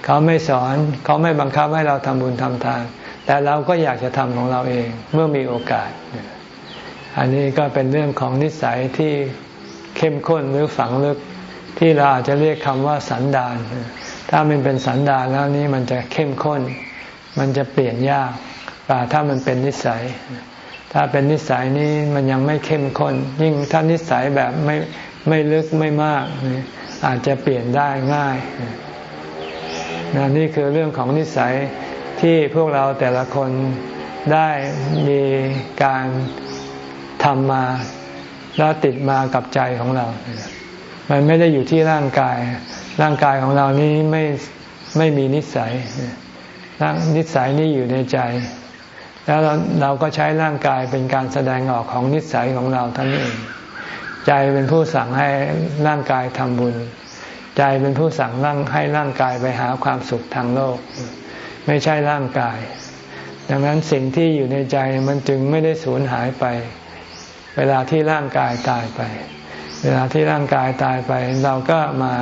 เขาไม่สอนเขาไม่บังคับให้เราทำบุญทำทาน แต่เราก็อยากจะทำของเราเองเมื่อมีโอกาส อันนี้ก็เป็นเรื่องของนิสัยที่เข้มข้นหรือฝังลึกที่เราอาจจะเรียกคำว่าสันดาน ถ้ามันเป็นสันดานแล้วนี้มันจะเข้มข้น มันจะเปลี่ยนยากกว่าถ้ามันเป็นนิสัย ถ้าเป็นนิสัยนี้มันยังไม่เข้มข้น ยิ่งถ้านิสัยแบบไม่ไม่ลึกไม่มาก อาจจะเปลี่ยนได้ง่ายนนี่คือเรื่องของนิสัยที่พวกเราแต่ละคนได้มีการทำมาแล้วติดมากับใจของเรา มันไม่ได้อยู่ที่ร่างกาย ร่างกายของเรานี้ไม่ไม่มีนิสัยนิสัยนี้อยู่ในใจ แล้วเราเราก็ใช้ร่างกายเป็นการแสดงออกของนิสัยของเราท่านเอง ใจเป็นผู้สั่งให้ร่างกายทำบุญ ใจเป็นผู้สั่งร่างให้ร่างกายไปหาความสุขทางโลก ไม่ใช่ร่างกาย ดังนั้นสิ่งที่อยู่ในใจมันจึงไม่ได้สูญหายไป เวลาที่ร่างกายตายไป เวลาที่ร่างกายตายไป เราก็มา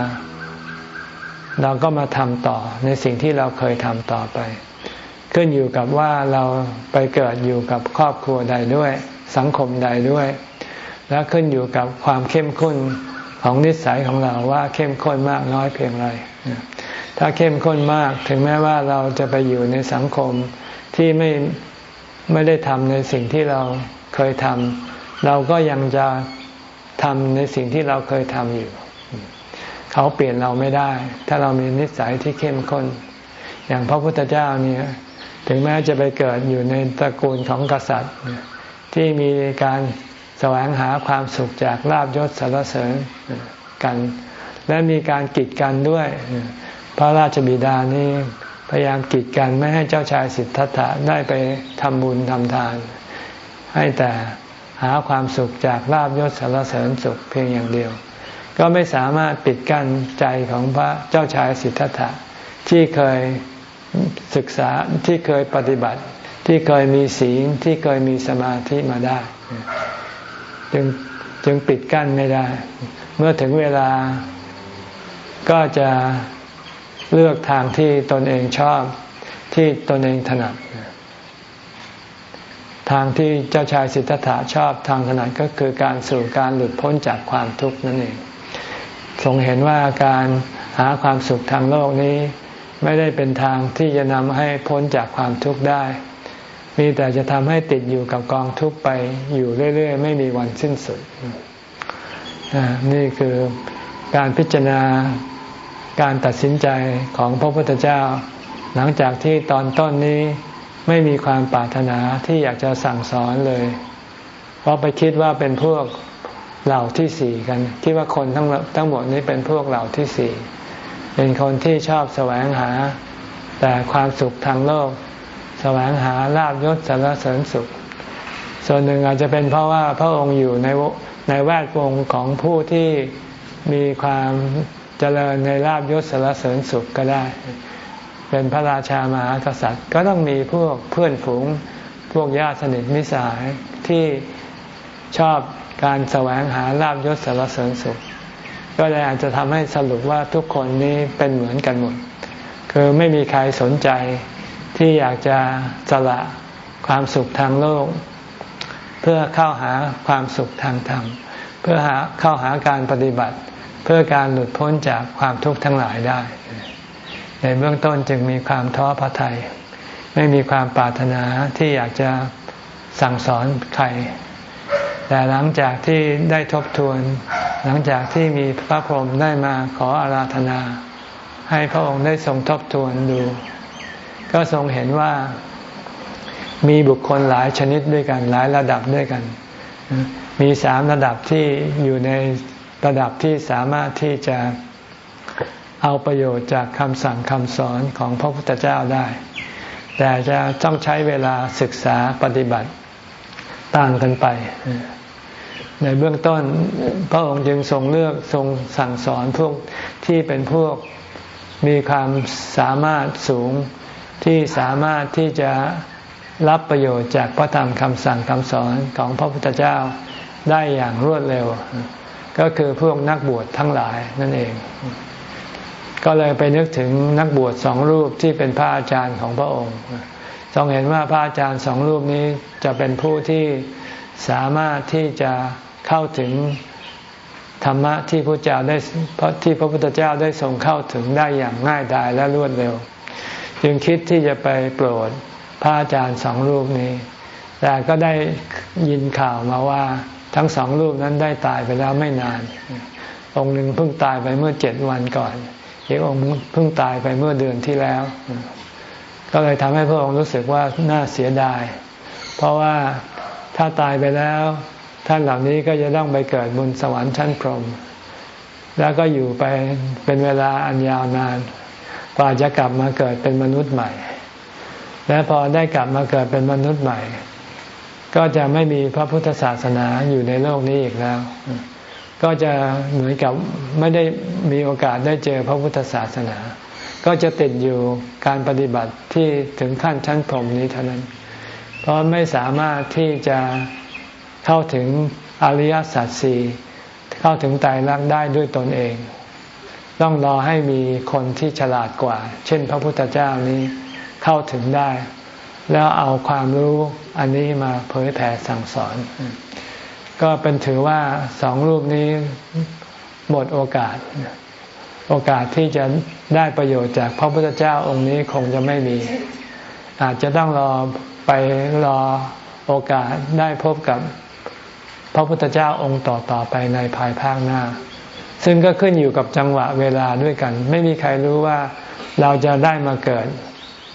เราก็มาทำต่อในสิ่งที่เราเคยทำต่อไป ขึ้นอยู่กับว่าเราไปเกิดอยู่กับครอบครัวใดด้วย สังคมใดด้วย และขึ้นอยู่กับความเข้มข้นของนิสัยของเราว่าเข้มข้นมากน้อยเพียงไรถ้าเข้มข้นมากถึงแม้ว่าเราจะไปอยู่ในสังคมที่ไม่ไม่ได้ทำในสิ่งที่เราเคยทำเราก็ยังจะทำในสิ่งที่เราเคยทำอยู่ เขาเปลี่ยนเราไม่ได้ ถ้าเรามีนิสัยที่เข้มข้น อย่างพระพุทธเจ้าเนี่ย ถึงแม้จะไปเกิดอยู่ในตระกูลของกษัตริย์ ที่มีการแสวงหาความสุขจากลาบยศสารเสริญกัน และมีการกีดกันด้วย พระราชบิดานี้พยายามกีดกันไม่ให้เจ้าชายสิทธัตถะได้ไปทำบุญทำทาน ให้แต่หาความสุขจากลาบยศสารเสริญสุขเพียงอย่างเดียว ก็ไม่สามารถปิดกั้นใจของพระเจ้าชายสิทธัตถะที่เคย ศึกษาที่เคยปฏิบัติ ที่เคยมีศีลที่เคยมีสมาธิมาได้ จึงจึงปิดกั้นไม่ได้ เมื่อถึงเวลาก็จะเลือกทางที่ตนเองชอบที่ตนเองถนัด ทางที่เจ้าชายสิทธัตถะชอบทางถนัดก็คือการสู่การหลุดพ้นจากความทุกข์นั่นเองทรงเห็นว่าการหาความสุขทางโลกนี้ ไม่ได้เป็นทางที่จะนำให้พ้นจากความทุกข์ได้ มีแต่จะทำให้ติดอยู่กับกองทุกข์ไปอยู่เรื่อย ๆ ไม่มีวันสิ้นสุด นี่คือการพิจารณาการตัดสินใจของพระพุทธเจ้า หลังจากที่ตอนต้นนี้ไม่มีความปรารถนาที่อยากจะสั่งสอนเลย เพราะไปคิดว่าเป็นพวกเหล่าที่สี่กัน คิดว่าคนทั้งทั้งหมดนี้เป็นพวกเหล่าที่สี่ เป็นคนที่ชอบแสวงหา แต่ความสุขทางโลก แสวงหาลาบยศสารเสริญสุข ส่วนหนึ่งอาจจะเป็นเพราะว่าพระองค์อยู่ในในแวดวงของผู้ที่มีความเจริญในลาบยศสารเสริญสุขก็ได้ เป็นพระราชามหากษัตริย์ ก็ต้องมีพวกเพื่อนฝูง พวกญาติสนิทมิสหายที่ชอบการแสวงหาลาบยศสารเสริญสุข ก็เลยอาจจะทำให้สรุปว่าทุกคนนี้เป็นเหมือนกันหมด คือไม่มีใครสนใจที่อยากจะสละความสุขทางโลก เพื่อเข้าหาความสุขทางธรรม เพื่อหาเข้าหาการปฏิบัติ เพื่อการหลุดพ้นจากความทุกข์ทั้งหลายได้ ในเบื้องต้นจึงมีความท้อพระทยัยไม่มีความปรารถนาที่อยากจะสั่งสอนใคร แต่หลังจากที่ได้ทบทวน หลังจากที่มีพระพรหมได้มาขออาราธนา ให้พระองค์ได้ทรงทบทวนดู ก็ทรงเห็นว่ามีบุคคลหลายชนิดด้วยกัน หลายระดับด้วยกัน มีสามระดับที่อยู่ในระดับที่สามารถที่จะเอาประโยชน์จากคำสั่งคำสอนของพระพุทธเจ้าได้ แต่จะต้องใช้เวลาศึกษาปฏิบัติต่างกันไป ในเบื้องต้นพระองค์จึงทรงเลือกทรงสั่งสอนพวกที่เป็นพวกมีความสามารถสูงที่สามารถที่จะรับประโยชน์จากพระธรรมคำสั่งคำสอนของพระพุทธเจ้าได้อย่างรวดเร็ว ก็คือพวกนักบวชทั้งหลายนั่นเอง ก็เลยไปนึกถึงนักบวชสองรูปที่เป็นพระอาจารย์ของพระองค์ทรงเห็นว่าพระอาจารย์สองรูปนี้จะเป็นผู้ที่สามารถที่จะ เข้าถึงธรรมะที่พระเจ้าได้ที่พระพุทธเจ้าได้ทรงเข้าถึงได้อย่างง่ายดายและรวดเร็ว จึงคิดที่จะไปโปรดพระอาจารย์สองรูปนี้ แต่ก็ได้ยินข่าวมาว่าทั้งสองรูปนั้นได้ตายไปแล้วไม่นาน องค์หนึ่งเพิ่งตายไปเมื่อเจ็ดวันก่อนอีกองค์เพิ่งตายไปเมื่อเดือนที่แล้ว ก็เลยทำให้พระองค์รู้สึกว่าน่าเสียดาย เพราะว่าถ้าตายไปแล้ว ท่านเหล่านี้ก็จะต้องไปเกิดบนสวรรค์ชั้นพรหมแล้วก็อยู่ไปเป็นเวลาอันยาวนาน กว่าจะกลับมาเกิดเป็นมนุษย์ใหม่ และพอได้กลับมาเกิดเป็นมนุษย์ใหม่ ก็จะไม่มีพระพุทธศาสนาอยู่ในโลกนี้อีกแล้ว ก็จะเหมือนกับไม่ได้มีโอกาสได้เจอพระพุทธศาสนา ก็จะติดอยู่การปฏิบัติที่ถึงขั้นชั้นพรหมนี้เท่านั้น เพราะไม่สามารถที่จะ เข้าถึงอริยสัจสี่เข้าถึงตายรักได้ด้วยตนเอง ต้องรอให้มีคนที่ฉลาดกว่า เช่น พระพุทธเจ้านี้เข้าถึงได้ แล้วเอาความรู้อันนี้มาเผยแผ่สั่งสอน ก็เป็นถือว่าสองรูปนี้หมดโอกาส โอกาสที่จะได้ประโยชน์จากพระพุทธเจ้าองค์นี้คงจะไม่มี อาจจะต้องรอไปรอโอกาสได้พบกับ พระพุทธเจ้าองค์ต่อๆไปในภายภาคหน้า ซึ่งก็ขึ้นอยู่กับจังหวะเวลาด้วยกัน ไม่มีใครรู้ว่าเราจะได้มาเกิด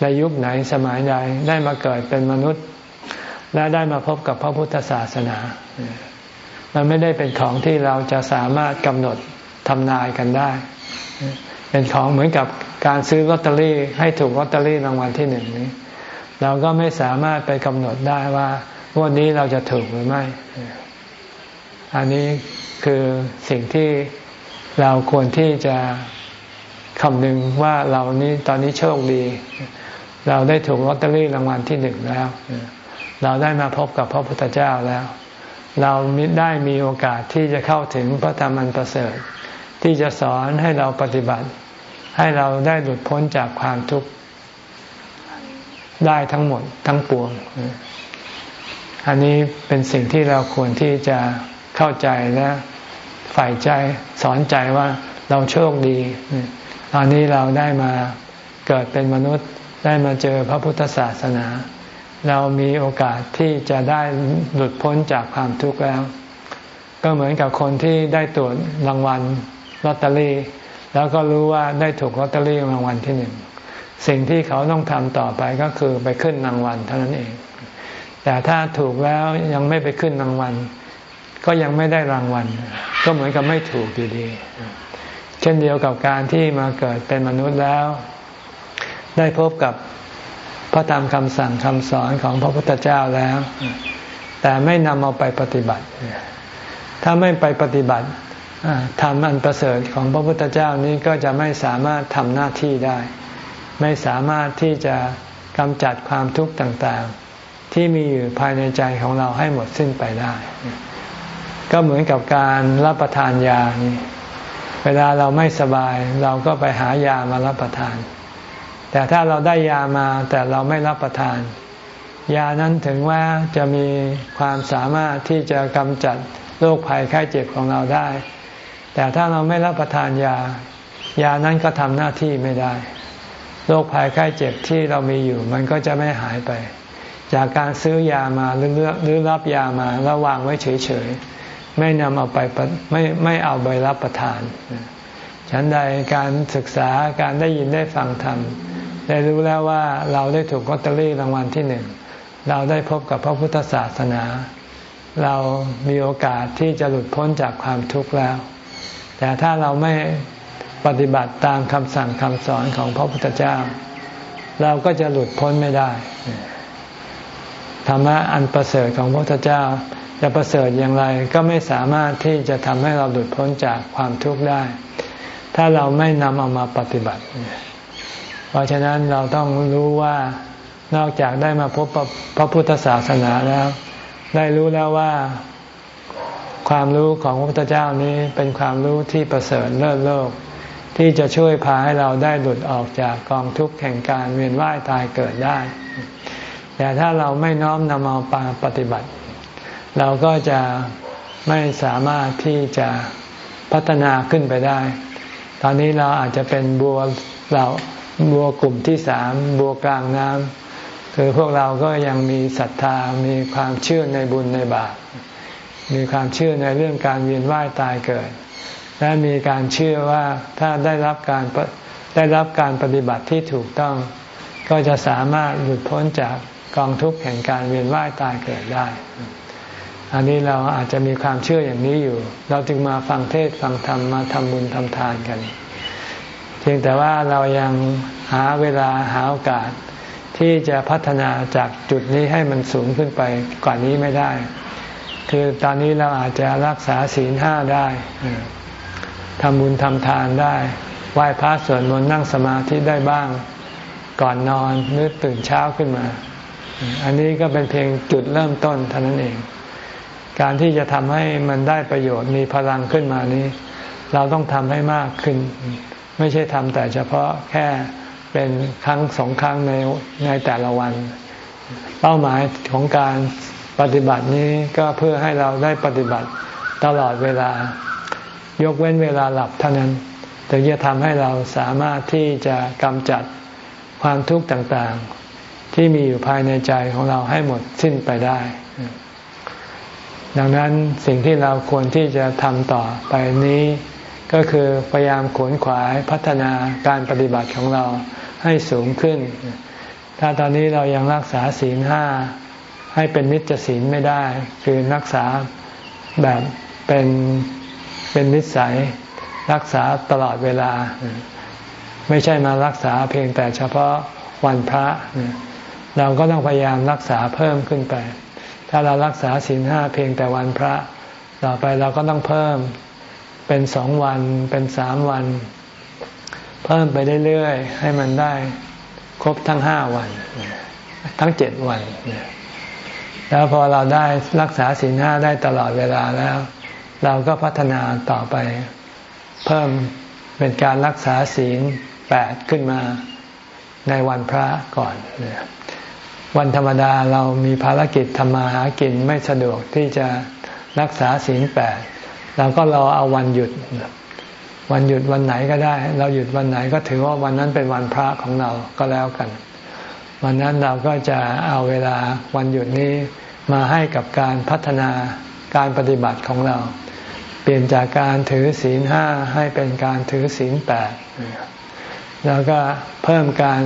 ในยุคไหนสมัยใดได้มาเกิดเป็นมนุษย์ และได้มาพบกับพระพุทธศาสนา มันไม่ได้เป็นของที่เราจะสามารถกำหนดทำนายกันได้ เป็นของเหมือนกับการซื้อลอตเตอรี่ให้ถูกลอตเตอรี่รางวัลที่หนึ่งนี้ เราก็ไม่สามารถไปกำหนดได้ว่าวันนี้เราจะถูกหรือไม่ อันนี้คือสิ่งที่เราควรที่จะคำนึงว่าเรานี้ตอนนี้โชคดี เราได้ถูกลอตเตอรี่รางวัลที่หนึ่งแล้ว เราได้มาพบกับพระพุทธเจ้าแล้ว เราได้มีโอกาสที่จะเข้าถึงพระธรรมันประเสริฐ ที่จะสอนให้เราปฏิบัติ ให้เราได้หลุดพ้นจากความทุกข์ได้ทั้งหมดทั้งปวง อันนี้เป็นสิ่งที่เราควรที่จะ เข้าใจและฝ่ายใจสอนใจว่าเราโชคดีตอนนี้เราได้มาเกิดเป็นมนุษย์ได้มาเจอพระพุทธศาสนา เรามีโอกาสที่จะได้หลุดพ้นจากความทุกข์แล้ว ก็เหมือนกับคนที่ได้ตรวจรางวัลลอตเตอรี่แล้วก็รู้ว่าได้ถูกลอตเตอรี่รางวัลที่หนึ่งสิ่งที่เขาต้องทำต่อไปก็คือไปขึ้นรางวัลเท่านั้นเอง แต่ถ้าถูกแล้วยังไม่ไปขึ้นรางวัล ก็ยังไม่ได้รางวัล ก็เหมือนกับไม่ถูกอยู่ดี เช่นเดียวกับการที่มาเกิดเป็นมนุษย์แล้ว ได้พบกับพระธรรมคำสั่งคำสอนของพระพุทธเจ้าแล้ว แต่ไม่นำเอาไปปฏิบัติ ถ้าไม่ไปปฏิบัติทำอันประเสริฐของพระพุทธเจ้านี้ก็จะไม่สามารถทำหน้าที่ได้ ไม่สามารถที่จะกำจัดความทุกข์ต่างๆ ที่มีอยู่ภายในใจของเราให้หมดสิ้นไปได้ ก็เหมือนกับการรับประทานยานี่เวลาเราไม่สบายเราก็ไปหายามารับประทาน แต่ถ้าเราได้ยามาแต่เราไม่รับประทาน ยานั้นถึงว่าจะมีความสามารถที่จะกำจัดโรคภัยไข้เจ็บของเราได้ แต่ถ้าเราไม่รับประทานยา ยานั้นก็ทำหน้าที่ไม่ได้โรคภัยไข้เจ็บที่เรามีอยู่ มันก็จะไม่หายไป จากการซื้อยามาหรือหรือรับยามาแล้ววางไว้เฉย ไม่นำเอาไปไม่ไม่เอาไปรับประทาน ฉันใดการศึกษาการได้ยินได้ฟังธรรมได้รู้แล้วว่าเราได้ถูกลอตเตอรี่รางวัลที่หนึ่งเราได้พบกับพระพุทธศาสนา เรามีโอกาสที่จะหลุดพ้นจากความทุกข์แล้ว แต่ถ้าเราไม่ปฏิบัติตามคำสั่งคำสอนของพระพุทธเจ้า เราก็จะหลุดพ้นไม่ได้ ธรรมะอันประเสริฐของพระพุทธเจ้า จะประเสริฐอย่างไรก็ไม่สามารถที่จะทำให้เราหลุดพ้นจากความทุกข์ได้ ถ้าเราไม่นำเอามาปฏิบัติ เพราะฉะนั้นเราต้องรู้ว่านอกจากได้มาพบพระพุทธศาสนาแล้ว ได้รู้แล้วว่าความรู้ของพระพุทธเจ้านี้เป็นความรู้ที่ประเสริฐเลิศโลก ที่จะช่วยพาให้เราได้หลุดออกจากกองทุกข์แห่งการเวียนว่ายตายเกิดได้ แต่ถ้าเราไม่น้อมนำเอาปาปฏิบัติ เราก็จะไม่สามารถที่จะพัฒนาขึ้นไปได้ ตอนนี้เราอาจจะเป็นบัวเราบัวกลุ่มที่สามบัวกลางน้ำคือพวกเราก็ยังมีศรัทธา มีความเชื่อในบุญในบาป มีความเชื่อในเรื่องการเวียนว่ายตายเกิด และมีการเชื่อว่าถ้าได้รับการได้รับการปฏิบัติที่ถูกต้อง ก็จะสามารถหลุดพ้นจากกองทุกข์แห่งการเวียนว่ายตายเกิดได้ อันนี้เราอาจจะมีความเชื่ออย่างนี้อยู่ เราจึงมาฟังเทศฟังธรรมมาทำบุญทำทานกัน เพียงแต่ว่าเรายังหาเวลาหาโอกาส ที่จะพัฒนาจากจุดนี้ให้มันสูงขึ้นไปกว่านี้ไม่ได้ คือตอนนี้เราอาจจะรักษาศีลห้าได้ทำบุญทำทานได้ไหว้พระสวดมนต์นั่งสมาธิได้บ้างก่อนนอนหรือตื่นเช้าขึ้นมา อันนี้ก็เป็นเพียงจุดเริ่มต้นเท่านั้นเอง การที่จะทำให้มันได้ประโยชน์มีพลังขึ้นมานี้ เราต้องทำให้มากขึ้น ไม่ใช่ทำแต่เฉพาะแค่เป็นครั้งสองครั้งในในแต่ละวัน เป้าหมายของการปฏิบัตินี้ก็เพื่อให้เราได้ปฏิบัติตลอดเวลา ยกเว้นเวลาหลับเท่านั้นถึงจะทำให้เราสามารถที่จะกำจัดความทุกข์ต่างๆ ที่มีอยู่ภายในใจของเราให้หมดสิ้นไปได้ ดังนั้นสิ่งที่เราควรที่จะทำต่อไปนี้ ก็คือพยายามขวนขวายพัฒนาการปฏิบัติของเราให้สูงขึ้น ถ้าตอนนี้เรายังรักษาศีลห้าให้เป็นนิจศีลไม่ได้ คือรักษาแบบเป็นเป็นนิสัยรักษาตลอดเวลา ไม่ใช่มารักษาเพียงแต่เฉพาะวันพระ เราก็ต้องพยายามรักษาเพิ่มขึ้นไป ถ้าเรารักษาศีลห้าเพียงแต่วันพระ ต่อไปเราก็ต้องเพิ่มเป็นสองวันเป็นสามวัน เพิ่มไปเรื่อยๆให้มันได้ครบทั้งห้าวัน ทั้งเจ็ดวัน แล้วพอเราได้รักษาศีลห้าได้ตลอดเวลาแล้ว เราก็พัฒนาต่อไป เพิ่มเป็นการรักษาศีลแปดขึ้นมาในวันพระก่อน วันธรรมดาเรามีภารกิจทำมาหากินไม่สะดวกที่จะรักษาศีลแปดเราก็รอเอาวันหยุด วันหยุดวันไหนก็ได้ เราหยุดวันไหนก็ถือว่าวันนั้นเป็นวันพระของเราก็แล้วกัน วันนั้นเราก็จะเอาเวลาวันหยุดนี้มาให้กับการพัฒนาการปฏิบัติของเรา เปลี่ยนจากการถือศีลห้าให้เป็นการถือศีลแปดแล้วก็เพิ่มการ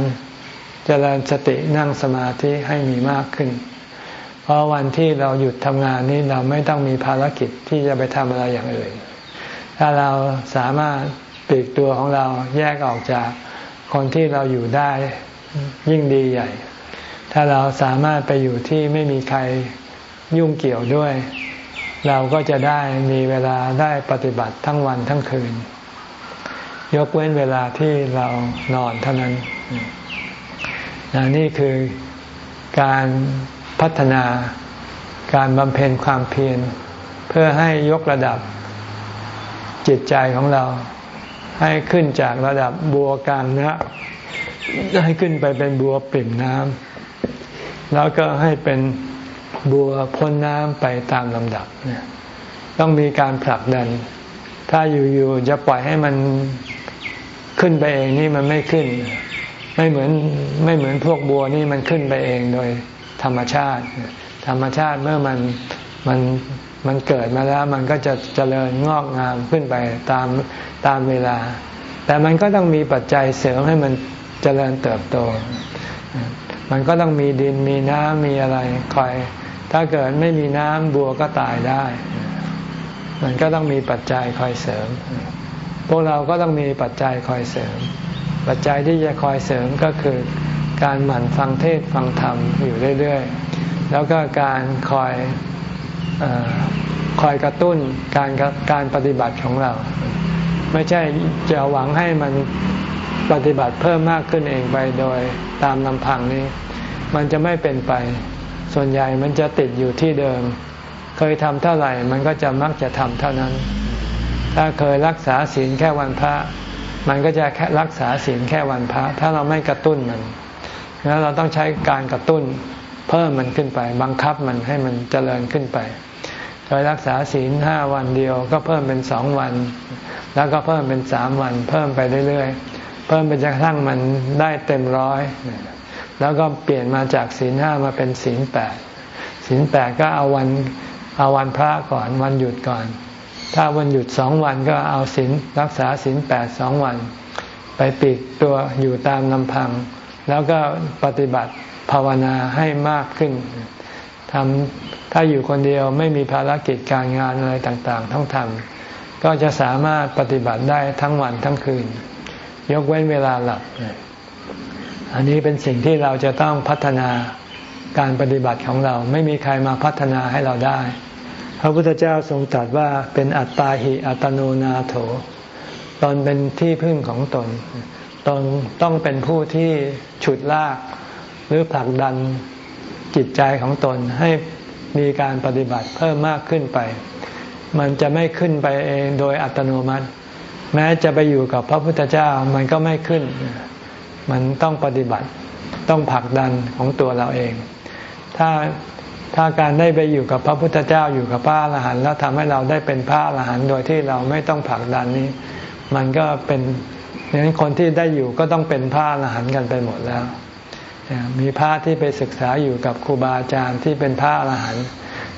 เจริญสตินั่งสมาธิให้มีมากขึ้น เพราะวันที่เราหยุดทำงานนี้เราไม่ต้องมีภารกิจที่จะไปทำอะไรอย่างอื่น ถ้าเราสามารถปลีกตัวของเราแยกออกจากคนที่เราอยู่ได้ยิ่งดีใหญ่ ถ้าเราสามารถไปอยู่ที่ไม่มีใครยุ่งเกี่ยวด้วย เราก็จะได้มีเวลาได้ปฏิบัติทั้งวันทั้งคืน ยกเว้นเวลาที่เรานอนเท่านั้น นนี่คือการพัฒนาการบำเพ็ญความเพียรเพื่อให้ยกระดับจิตใจของเรา ให้ขึ้นจากระดับบัวกลางนะให้ขึ้นไปเป็นบัวปิ่มน้ำแล้วก็ให้เป็นบัวพ้นน้ำไปตามลำดับเนี่ยต้องมีการผลักดัน ถ้าอยู่ๆจะปล่อยให้มันขึ้นไปเองนี่มันไม่ขึ้น ไม่เหมือนไม่เหมือนพวกบัวนี่มันขึ้นไปเองโดยธรรมชาติ ธรรมชาติเมื่อมันมันมันเกิดมาแล้ว มันก็จะเจริญงอกงามขึ้นไปตามตามเวลา แต่มันก็ต้องมีปัจจัยเสริมให้มันเจริญเติบโต มันก็ต้องมีดินมีน้ำมีอะไรคอย ถ้าเกิดไม่มีน้ำบัวก็ตายได้ มันก็ต้องมีปัจจัยคอยเสริม พวกเราก็ต้องมีปัจจัยคอยเสริม ปัจจัยที่จะคอยเสริมก็คือการหมั่นฟังเทศฟังธรรมอยู่เรื่อยๆ แล้วก็การคอยอคอยกระตุ้นการการปฏิบัติของเรา ไม่ใช่จะหวังให้มันปฏิบัติเพิ่มมากขึ้นเองไปโดยตามลำพังนี้ มันจะไม่เป็นไป ส่วนใหญ่มันจะติดอยู่ที่เดิม เคยทำเท่าไหร่มันก็จะมักจะทำเท่านั้น ถ้าเคยรักษาศีลแค่วันพระ มันก็จะแค่รักษาศีลแค่วันพระ ถ้าเราไม่กระตุ้นมันแล้วเราต้องใช้การกระตุ้นเพิ่มมันขึ้นไป บังคับมันให้มันเจริญขึ้นไปเคยรักษาศีลห้าวันเดียว ก็เพิ่มเป็นสองวัน แล้วก็เพิ่มเป็นสามวัน เพิ่มไปเรื่อยๆเพิ่มไปจนกระทั่งมันได้เต็มร้อยแล้วก็เปลี่ยนมาจากศีลห้ามาเป็นศีลแปดศีลแปดก็เอาวันเอาวันพระก่อนวันหยุดก่อน ถ้าวันหยุดสองวันก็เอาศีลรักษาศีลแปดสองวัน ไปปิดตัวอยู่ตามลำพัง แล้วก็ปฏิบัติภาวนาให้มากขึ้นทำถ้าอยู่คนเดียวไม่มีภารกิจการงานอะไรต่างๆต้องทำก็จะสามารถปฏิบัติได้ทั้งวันทั้งคืน ยกเว้นเวลาหลับ อันนี้เป็นสิ่งที่เราจะต้องพัฒนาการปฏิบัติของเรา ไม่มีใครมาพัฒนาให้เราได้ พระพุทธเจ้าทรงตรัสว่าเป็นอัตตาหิอัตโนนาโถ ตนเป็นที่พึ่งของตน ตนต้องเป็นผู้ที่ฉุดลากหรือผลักดันจิตใจของตนให้มีการปฏิบัติเพิ่มมากขึ้นไป มันจะไม่ขึ้นไปเองโดยอัตโนมัติ แม้จะไปอยู่กับพระพุทธเจ้ามันก็ไม่ขึ้น มันต้องปฏิบัติต้องผลักดันของตัวเราเอง ถ้า ถ้าการได้ไปอยู่กับพระพุทธเจ้าอยู่กับพระอรหันต์แล้วทำให้เราได้เป็นพระอรหันต์โดยที่เราไม่ต้องผลักดันนี้ มันก็เป็นอย่างนั้นคนที่ได้อยู่ก็ต้องเป็นพระอรหันต์กันไปหมดแล้ว มีพระที่ไปศึกษาอยู่กับครูบาอาจารย์ที่เป็นพระอรหันต์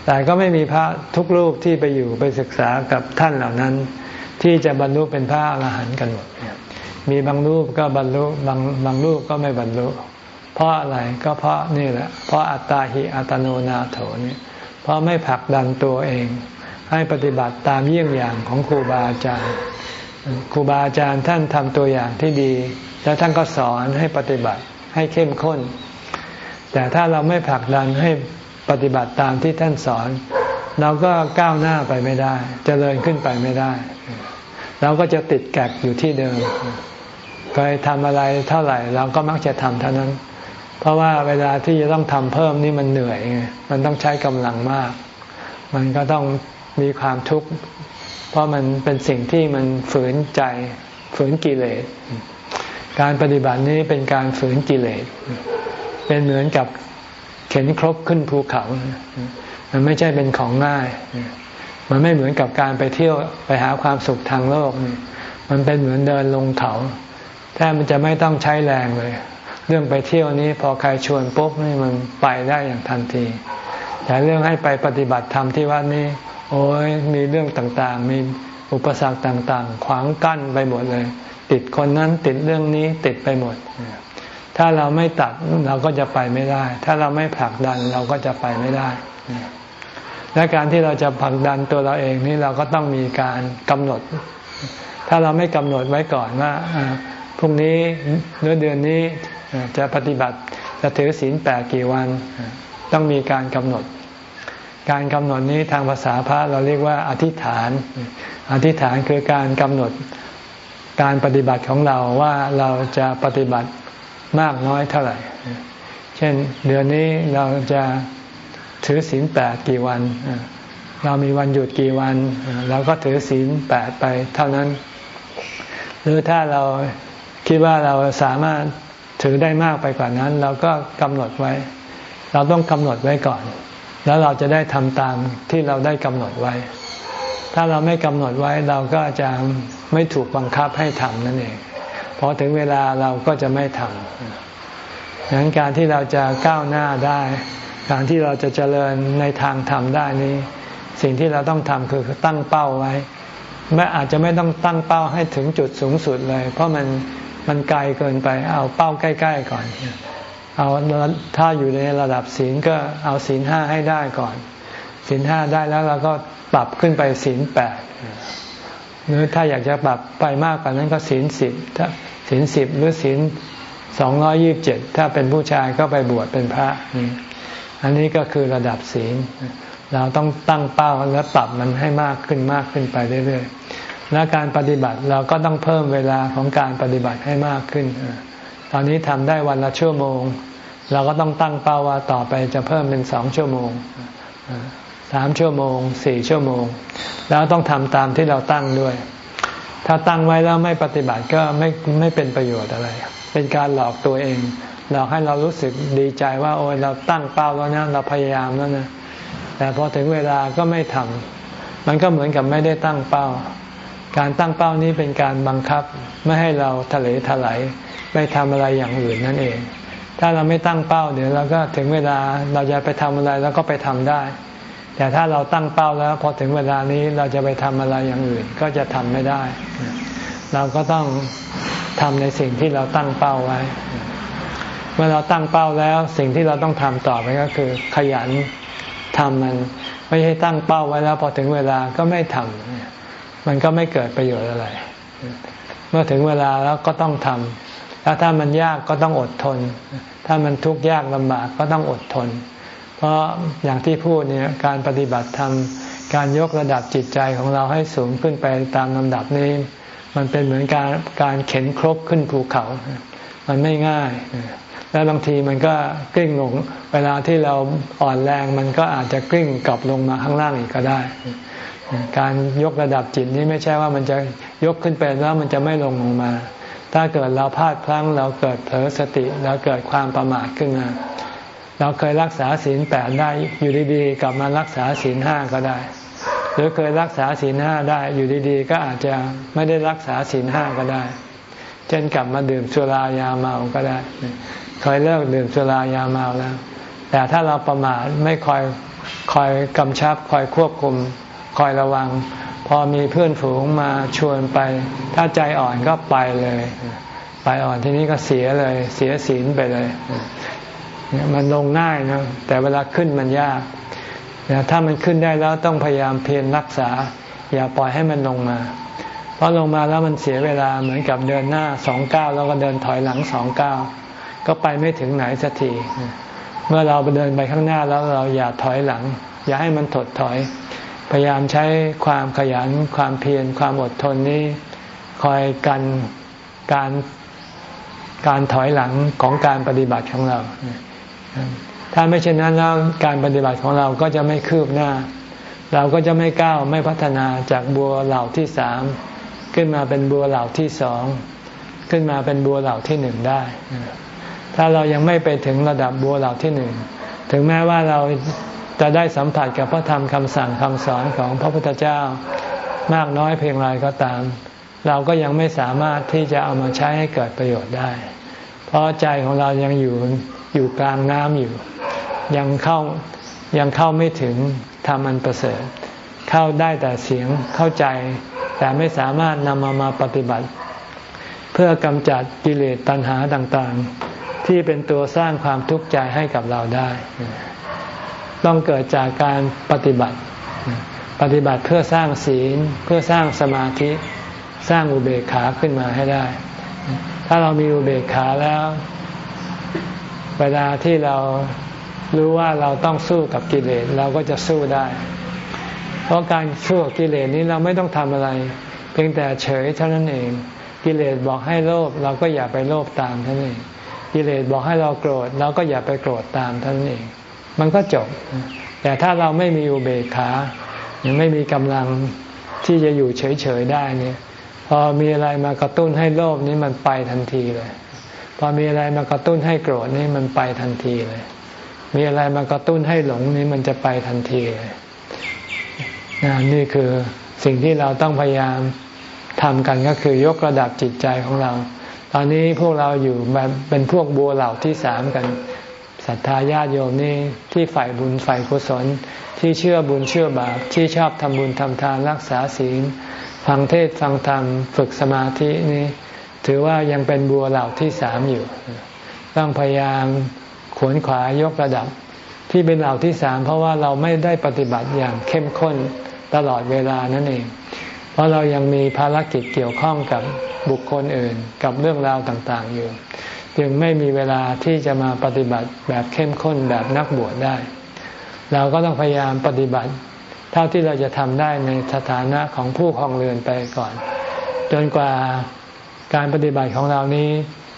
แต่ก็ไม่มีพระทุกรูปที่ไปอยู่ไปศึกษากับท่านเหล่านั้น ที่จะบรรลุเป็นพระอรหันต์กันหมด มีบางรูปก็บรรลุบางบางรูปก็ไม่บรรลุ เพราะอะไรก็เพราะนี่แหละ เพราะอัตตาหิอัตโนนาโถนี่เพราะไม่ผลักดันตัวเอง ให้ปฏิบัติตามเยี่ยงอย่างของครูบาอาจารย์ครูบาอาจารย์ท่านทำตัวอย่างที่ดี แล้วท่านก็สอนให้ปฏิบัติให้เข้มข้น แต่ถ้าเราไม่ผลักดันให้ปฏิบัติตามที่ท่านสอน เราก็ก้าวหน้าไปไม่ได้จเจริญขึ้นไปไม่ได้ เราก็จะติดแกกอยู่ที่เดิมเคยทำอะไรเท่าไหร่ เราก็มักจะทำเท่านั้น เพราะว่าเวลาที่จะต้องทำเพิ่มนี่มันเหนื่อยไงมันต้องใช้กำลังมาก มันก็ต้องมีความทุกข์ เพราะมันเป็นสิ่งที่มันฝืนใจ ฝืนกิเลส การปฏิบัตินี้เป็นการฝืนกิเลส เป็นเหมือนกับเข็นครกขึ้นภูเขา มันไม่ใช่เป็นของง่าย มันไม่เหมือนกับการไปเที่ยวไปหาความสุขทางโลก มันเป็นเหมือนเดินลงเขาแทบมันจะไม่ต้องใช้แรงเลย เรื่องไปเที่ยวนี้พอใครชวนปุ๊บนี่มันไปได้อย่างทันที แต่เรื่องให้ไปปฏิบัติธรรมที่วัดนี้ โอ้ยมีเรื่องต่างๆ มีอุปสรรคต่างๆ ขวางกั้นไปหมดเลย ติดคนนั้นติดเรื่องนี้ติดไปหมด ถ้าเราไม่ตัดเราก็จะไปไม่ได้ ถ้าเราไม่ผลักดันเราก็จะไปไม่ได้ และการที่เราจะผลักดันตัวเราเองนี่เราก็ต้องมีการกำหนด ถ้าเราไม่กำหนดไว้ก่อนว่าพรุ่งนี้หรือเดือนนี้ จะปฏิบัติจะถือศีลแปดกี่วัน ต้องมีการกำหนด การกำหนดนี้ทางภาษาพระเราเรียกว่าอธิษฐาน อธิษฐานคือการกำหนดการปฏิบัติของเราว่าเราจะปฏิบัติมากน้อยเท่าไหร่ เช่นเดือนนี้เราจะถือศีลแปดกี่วัน เรามีวันหยุดกี่วัน เราก็ถือศีลแปดไปเท่านั้น หรือถ้าเราคิดว่าเราสามารถ ถือได้มากไปกว่านั้น เราก็กำหนดไว้ เราต้องกำหนดไว้ก่อน แล้วเราจะได้ทำตามที่เราได้กำหนดไว้ ถ้าเราไม่กำหนดไว้เราก็จะไม่ถูกบังคับให้ทำนั่นเองพอถึงเวลาเราก็จะไม่ทำดังนั้นการที่เราจะก้าวหน้าได้ การที่เราจะเจริญในทางธรรมได้นี้ สิ่งที่เราต้องทำคือตั้งเป้าไว้ไม่อาจจะไม่ต้องตั้งเป้าให้ถึงจุดสูงสุดเลย เพราะมัน มันไกลเกินไป เอาเป้าใกล้ ๆ ก่อน เอาถ้าอยู่ในระดับศีลก็เอาศีลห้าให้ได้ก่อนศีลห้าได้แล้วเราก็ปรับขึ้นไปศีลแปดหรือถ้าอยากจะปรับไปมากกว่านั้นก็ศีลสิบถ้าศีลสิบหรือศีลสองร้อยี่บเจ็ดถ้าเป็นผู้ชายก็ไปบวชเป็นพระ อันนี้ก็คือระดับศีล เราต้องตั้งเป้าแล้วปรับมันให้มากขึ้นมากขึ้นไปเรื่อยๆ และการปฏิบัติเราก็ต้องเพิ่มเวลาของการปฏิบัติให้มากขึ้น ตอนนี้ทำได้วันละชั่วโมง เราก็ต้องตั้งเป้าว่าต่อไปจะเพิ่มเป็นสองชั่วโมงสามชั่วโมงสี่ชั่วโมง แล้วต้องทำตามที่เราตั้งด้วย ถ้าตั้งไว้แล้วไม่ปฏิบัติก็ไม่ไม่เป็นประโยชน์อะไร เป็นการหลอกตัวเองหลอกให้เรารู้สึกดีใจว่า โอ้ยเราตั้งเป้าแล้วนะเราพยายามแล้วนะแต่พอถึงเวลาก็ไม่ทำมันก็เหมือนกับไม่ได้ตั้งเป้า การตั้งเป้านี้เป็นการบังคับไม่ให้เราทะเลถลายไปทำอะไรอย่างอื่นนั่นเอง ถ้าเราไม่ตั้งเป้าเดี๋ยวเราก็ถึงเวลาเราจะไปทำอะไรแล้วก็ไปทำได้ แต่ถ้าเราตั้งเป้าแล้วพอถึงเวลานี้เราจะไปทำอะไรอย่างอื่นก็จะทำไม่ได้ เราก็ต้องทำในสิ่งที่เราตั้งเป้าไว้ เมื่อเราตั้งเป้าแล้วสิ่งที่เราต้องทำต่อไปก็คือ ขยันทำมัน ไม่ใช่ตั้งเป้าไว้แล้วพอถึงเวลาก็ไม่ทำ มันก็ไม่เกิดประโยชน์อะไร เมื่อถึงเวลาแล้วก็ต้องทำแล้วถ้ามันยากก็ต้องอดทน ถ้ามันทุกข์ยากลำบากก็ต้องอดทน เพราะอย่างที่พูดเนี่ยการปฏิบัติธรรมการยกระดับจิตใจของเราให้สูงขึ้นไปตามลำดับนี้ มันเป็นเหมือนการการเข็นครกขึ้นภูเขา มันไม่ง่าย แล้วบางทีมันก็กลิ้งลง เวลาที่เราอ่อนแรงมันก็อาจจะกลิ้งกลับลงมาข้างล่างอีกก็ได้ การยกระดับจิตนี้ไม่ใช่ว่ามันจะยกขึ้นไปแล้วมันจะไม่ลงลงมา ถ้าเกิดเราพลาดพลั้งเราเกิดเผลอสติเราเกิดความประมาทขึ้นมา เราเคยรักษาศีลแปดได้อยู่ดีๆ กลับมารักษาศีลห้าก็ได้ หรือเคยรักษาศีลห้าได้อยู่ดีๆ ก็อาจจะไม่ได้รักษาศีลห้าก็ได้ เช่นกลับมาดื่มสุรายาเมาก็ได้ เคยเลิกดื่มสุรายาเมาแล้ว แต่ถ้าเราประมาทไม่คอยคอยกำชับคอยควบคุม คอยระวัง พอมีเพื่อนฝูงมาชวนไป ถ้าใจอ่อนก็ไปเลย ไปอ่อนทีนี้ก็เสียเลย เสียศีลไปเลย มันลงง่ายนะแต่เวลาขึ้นมันยากถ้ามันขึ้นได้แล้วต้องพยายามเพียรรักษา อย่าปล่อยให้มันลงมา เพราะลงมาแล้วมันเสียเวลาเหมือนกับเดินหน้าสองก้าวแล้วก็เดินถอยหลังสองก้าวก็ไปไม่ถึงไหนสักทีเมื่อเราไปเดินไปข้างหน้าแล้วเราอย่าถอยหลัง อย่าให้มันถดถอย พยายามใช้ความขยันความเพียรความอดทนนี้ คอยกันการการถอยหลังของการปฏิบัติของเรา ถ้าไม่เช่นนั้นแล้วการปฏิบัติของเราก็จะไม่คืบหน้า เราก็จะไม่ก้าวไม่พัฒนาจากบัวเหล่าที่สามขึ้นมาเป็นบัวเหล่าที่สองขึ้นมาเป็นบัวเหล่าที่หนึ่งได้ ถ้าเรายังไม่ไปถึงระดับบัวเหล่าที่หนึ่งถึงแม้ว่าเรา จะได้สัมผัสกับพระธรรมคำสั่งคำสอนของพระพุทธเจ้ามากน้อยเพียงไรก็ตาม เราก็ยังไม่สามารถที่จะเอามาใช้ให้เกิดประโยชน์ได้ เพราะใจของเรายังอยู่อยู่กลางน้ำอยู่ ยังเข้ายังเข้าไม่ถึงธรรมันประเสริฐ เข้าได้แต่เสียงเข้าใจ แต่ไม่สามารถนำมามาปฏิบัติ เพื่อกำจัดกิเลสตัณหาต่างๆ ที่เป็นตัวสร้างความทุกข์ใจให้กับเราได้ ต้องเกิดจากการปฏิบัติ ปฏิบัติเพื่อสร้างศีลเพื่อสร้างสมาธิสร้างอุเบกขาขึ้นมาให้ได้ ถ้าเรามีอุเบกขาแล้ว เวลาที่เรารู้ว่าเราต้องสู้กับกิเลสเราก็จะสู้ได้ เพราะการสู้กับกิเลสนี้เราไม่ต้องทำอะไร เพียงแต่เฉยเท่านั้นเอง กิเลสบอกให้โลภเราก็อย่าไปโลภตามเท่านั้นเองกิเลสบอกให้เราโกรธเราก็อย่าไปโกรธตามท่านเอง มันก็จบ แต่ถ้าเราไม่มีอุเบกขายังไม่มีกำลังที่จะอยู่เฉยๆได้เนี่ย พอมีอะไรมากระตุ้นให้โลภนี้มันไปทันทีเลย พอมีอะไรมากระตุ้นให้โกรธนี่มันไปทันทีเลย มีอะไรมากระตุ้นให้หลงนี่มันจะไปทันทีเลยนี่คือสิ่งที่เราต้องพยายามทำกันก็คือยกระดับจิตใจของเรา ตอนนี้พวกเราอยู่แบบเป็นพวกบัวเหล่าที่สามกัน ศรัทธาญาติโยมนี่ที่ฝ่ายบุญฝ่ายกุศล ที่เชื่อบุญเชื่อบาปที่ชอบทำบุญทำทานรักษาศีล ฟังเทศฟังธรรมฝึกสมาธินี่ถือว่ายังเป็นบัวเหล่าที่สามอยู่ ต้องพยายามขวนขวายกระดับ ที่เป็นเหล่าที่สามเพราะว่าเราไม่ได้ปฏิบัติอย่างเข้มข้นตลอดเวลานั่นเอง เพราะเรายังมีภารกิจเกี่ยวข้องกับบุคคลอื่น กับเรื่องราวต่างๆอยู่ จึงไม่มีเวลาที่จะมาปฏิบัติแบบเข้มข้นแบบนักบวชได้ เราก็ต้องพยายามปฏิบัติ เท่าที่เราจะทำได้ในสถานะของผู้ครองเรือนไปก่อน จนกว่าการปฏิบัติของเรานี้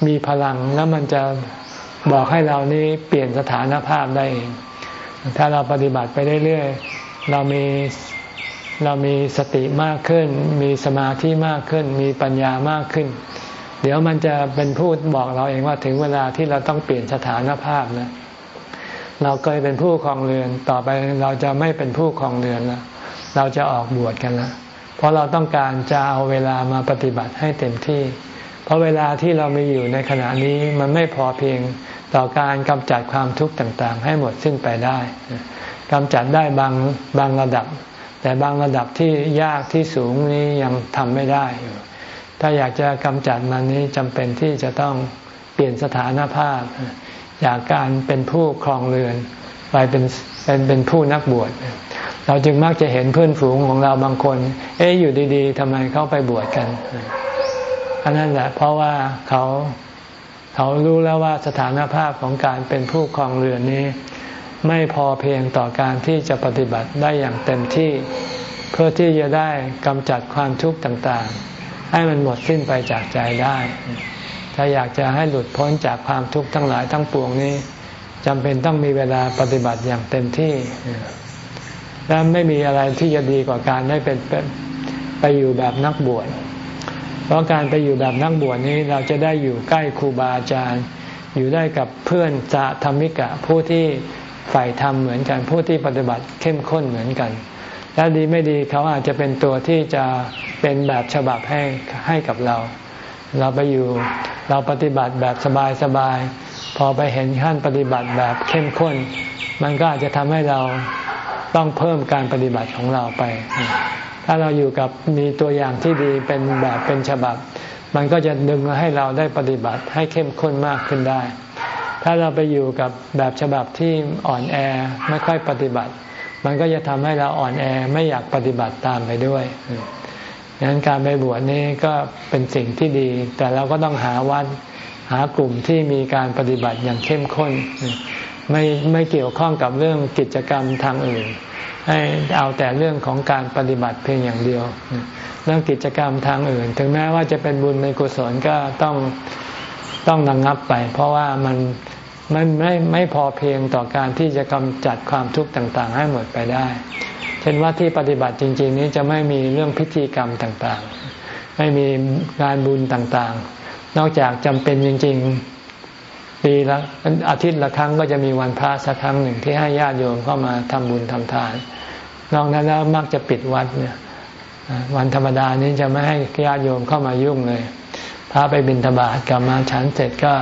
มีพลังแล้วมันจะบอกให้เรานี้เปลี่ยนสถานภาพได้เอง ถ้าเราปฏิบัติไปเรื่อยๆ เรามีเรามีสติมากขึ้น มีสมาธิมากขึ้น มีปัญญามากขึ้น เดี๋ยวมันจะเป็นพูดบอกเราเองว่าถึงเวลาที่เราต้องเปลี่ยนสถานภาพนะเราเคยเป็นผู้ครองเรือน ต่อไปเราจะไม่เป็นผู้ครองเรือนแล้วเราจะออกบวชกันแล้วเพราะเราต้องการจะเอาเวลามาปฏิบัติให้เต็มที่ เพราะเวลาที่เรามีอยู่ในขณะนี้มันไม่พอเพียงต่อการกำจัดความทุกข์ต่างๆ ให้หมดสิ้นไปได้กำจัดได้บางบางระดับ แต่บางระดับที่ยากที่สูงนี้ยังทำไม่ได้อยู่ ถ้าอยากจะกำจัดมันนี้จำเป็นที่จะต้องเปลี่ยนสถานภาพ จากการเป็นผู้ครองเรือนไปเป็นเป็นเป็นผู้นักบวชเราจึงมักจะเห็นเพื่อนฝูงของเราบางคน เอ๊ะอยู่ดีๆทำไมเขาไปบวชกันอันนั้นแหละเพราะว่าเขาเขารู้แล้วว่าสถานภาพของการเป็นผู้ครองเรือนนี้ ไม่พอเพียงต่อการที่จะปฏิบัติได้อย่างเต็มที่ เพื่อที่จะได้กำจัดความทุกข์ต่างๆ ให้มันหมดสิ้นไปจากใจได้ ถ้าอยากจะให้หลุดพ้นจากความทุกข์ทั้งหลายทั้งปวงนี้จำเป็นต้องมีเวลาปฏิบัติอย่างเต็มที่ และไม่มีอะไรที่จะดีกว่าการได้เป็นไปอยู่แบบนักบวช เพราะการไปอยู่แบบนักบวชนี้เราจะได้อยู่ใกล้ครูบาอาจารย์ อยู่ได้กับเพื่อนจะธรรมิกะผู้ที่ฝ่ายธรรมเหมือนกันผู้ที่ปฏิบัติเข้มข้นเหมือนกัน และดีไม่ดีเขาอาจจะเป็นตัวที่จะเป็นแบบฉบับให้ให้กับเรา เราไปอยู่เราปฏิบัติแบบสบายๆพอไปเห็นขั้นปฏิบัติแบบเข้มข้น มันก็อาจจะทำให้เราต้องเพิ่มการปฏิบัติของเราไป ถ้าเราอยู่กับมีตัวอย่างที่ดีเป็นแบบเป็นฉบับ มันก็จะดึงให้เราได้ปฏิบัติให้เข้มข้นมากขึ้นได้ ถ้าเราไปอยู่กับแบบฉบับที่อ่อนแอไม่ค่อยปฏิบัติ มันก็จะทำให้เราอ่อนแอไม่อยากปฏิบัติตามไปด้วยดังนั้นการไปบวชนี่ก็เป็นสิ่งที่ดี แต่เราก็ต้องหาวัดหากลุ่มที่มีการปฏิบัติอย่างเข้มข้น ไม่ไม่เกี่ยวข้องกับเรื่องกิจกรรมทางอื่น ให้เอาแต่เรื่องของการปฏิบัติเพียงอย่างเดียว เรื่องกิจกรรมทางอื่น ถึงแม้ว่าจะเป็นบุญในกุศลก็ต้องต้องระงงับไป เพราะว่ามัน มันไม่ไม่พอเพียงต่อการที่จะกำจัดความทุกข์ต่างๆ ให้หมดไปได้ เช่นว่าที่ปฏิบัติจริง ๆ นี้จะไม่มีเรื่องพิธีกรรมต่างๆ ไม่มีงานบุญต่างๆ นอกจากจำเป็นจริง ๆ ปีละอาทิตย์ละครั้งก็จะมีวันพระสักครั้งหนึ่งที่ให้ญาติโยมเข้ามาทำบุญทำทาน นอกนั้นแล้วมักจะปิดวัดเนี่ยวันธรรมดานี้จะไม่ให้ญาติโยมเข้ามายุ่งเลยพระไปบิณฑบาตกลับมาฉันเสร็จก็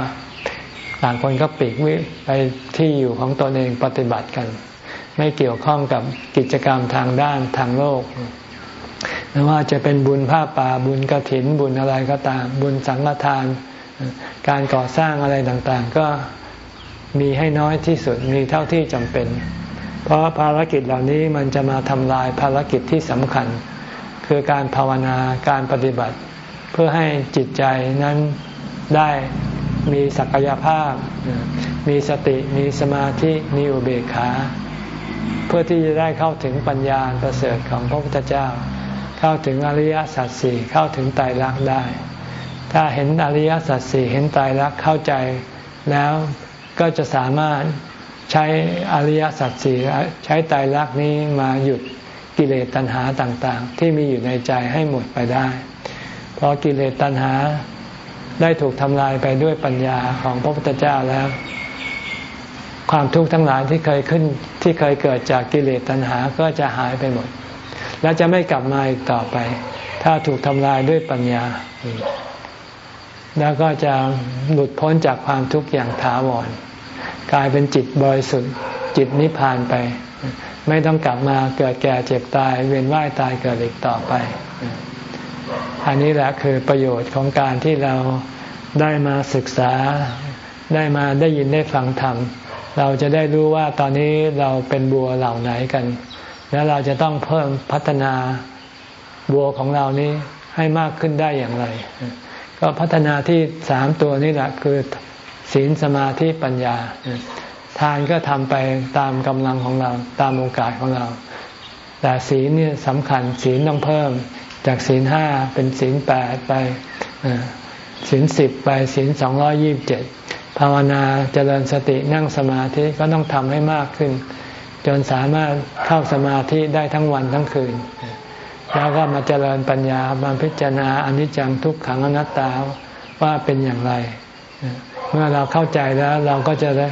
ต่างคนก็ปีกวิไปที่อยู่ของตนเองปฏิบัติกัน ไม่เกี่ยวข้องกับกิจกรรมทางด้านทางโลกไม่ว่าจะเป็นบุญผ้าป่าบุญกระถิน บุญอะไรก็ตาม บุญสังฆทาน การก่อสร้างอะไรต่างๆ ก็มีให้น้อยที่สุดมีเท่าที่จำเป็น เพราะภารกิจเหล่านี้มันจะมาทำลายภารกิจที่สำคัญ คือการภาวนาการปฏิบัติ เพื่อให้จิตใจนั้นได้ มีศักยภาพ มีสติมีสมาธิมีอุเบกขา เพื่อที่จะได้เข้าถึงปัญญาประเสริฐของพระพุทธเจ้า เข้าถึงอริยสัจสี่เข้าถึงไตรลักษณ์ได้ ถ้าเห็นอริยสัจสี่เห็นไตรลักษณ์เข้าใจแล้วก็จะสามารถใช้อริยสัจสี่ใช้ไตรลักษณ์นี้มาหยุดกิเลสตัณหาต่างๆ ที่มีอยู่ในใจให้หมดไปได้พอกิเลสตัณหา ได้ถูกทำลายไปด้วยปัญญาของพระพุทธเจ้าแล้ว ความทุกข์ทั้งหลายที่เคยขึ้นที่เคยเกิดจากกิเลสตัณหาก็จะหายไปหมด และจะไม่กลับมาอีกต่อไป ถ้าถูกทำลายด้วยปัญญา แล้วก็จะหลุดพ้นจากความทุกข์อย่างถาวรกลายเป็นจิตบริสุทธิ์จิตนิพพานไป ไม่ต้องกลับมาเกิดแก่เจ็บตาย เวียนว่ายตายเกิดอีกต่อไป อันนี้แหละคือประโยชน์ของการที่เราได้มาศึกษา ได้มาได้ยินได้ฟังธรรม เราจะได้รู้ว่าตอนนี้เราเป็นบัวเหล่าไหนกัน แล้วเราจะต้องเพิ่มพัฒนาบัวของเรานี้ให้มากขึ้นได้อย่างไร ก็พัฒนาที่สามตัวนี้แหละคือศีลสมาธิปัญญา ทานก็ทำไปตามกำลังของเราตามโอกาสของเรา แต่ศีลเนี่ยสำคัญศีลต้องเพิ่ม จากศีลห้าเป็นศีลแปดไปศีลสิบไปศีลสองร้อยี่บเจ็ดภาวนาเจริญสตินั่งสมาธิก็ต้องทำให้มากขึ้น จนสามารถเข้าสมาธิได้ทั้งวันทั้งคืน แล้วก็มาเจริญปัญญามาพิจารณาอนิจจังทุกขังอนัตตาว่าเป็นอย่างไร เมื่อเราเข้าใจแล้วเราก็จะได้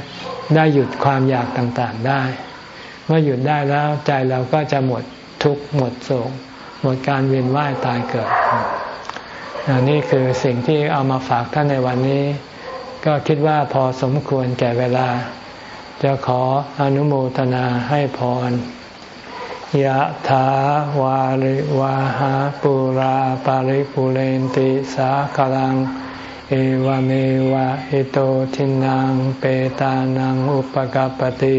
ได้หยุดความอยากต่างๆได้ เมื่อหยุดได้แล้วใจเราก็จะหมดทุกข์หมดโศก หมดการเวียนว่ายตายเกิดนนี่คือสิ่งที่เอามาฝากท่านในวันนี้ ก็คิดว่าพอสมควรแก่เวลา จะขออนุโมทนาให้พรยะถาวาริวาหาปุราปาริปุเรนติสากลัง เอวเมวะอิโตทินังเปตานังอุปกปติ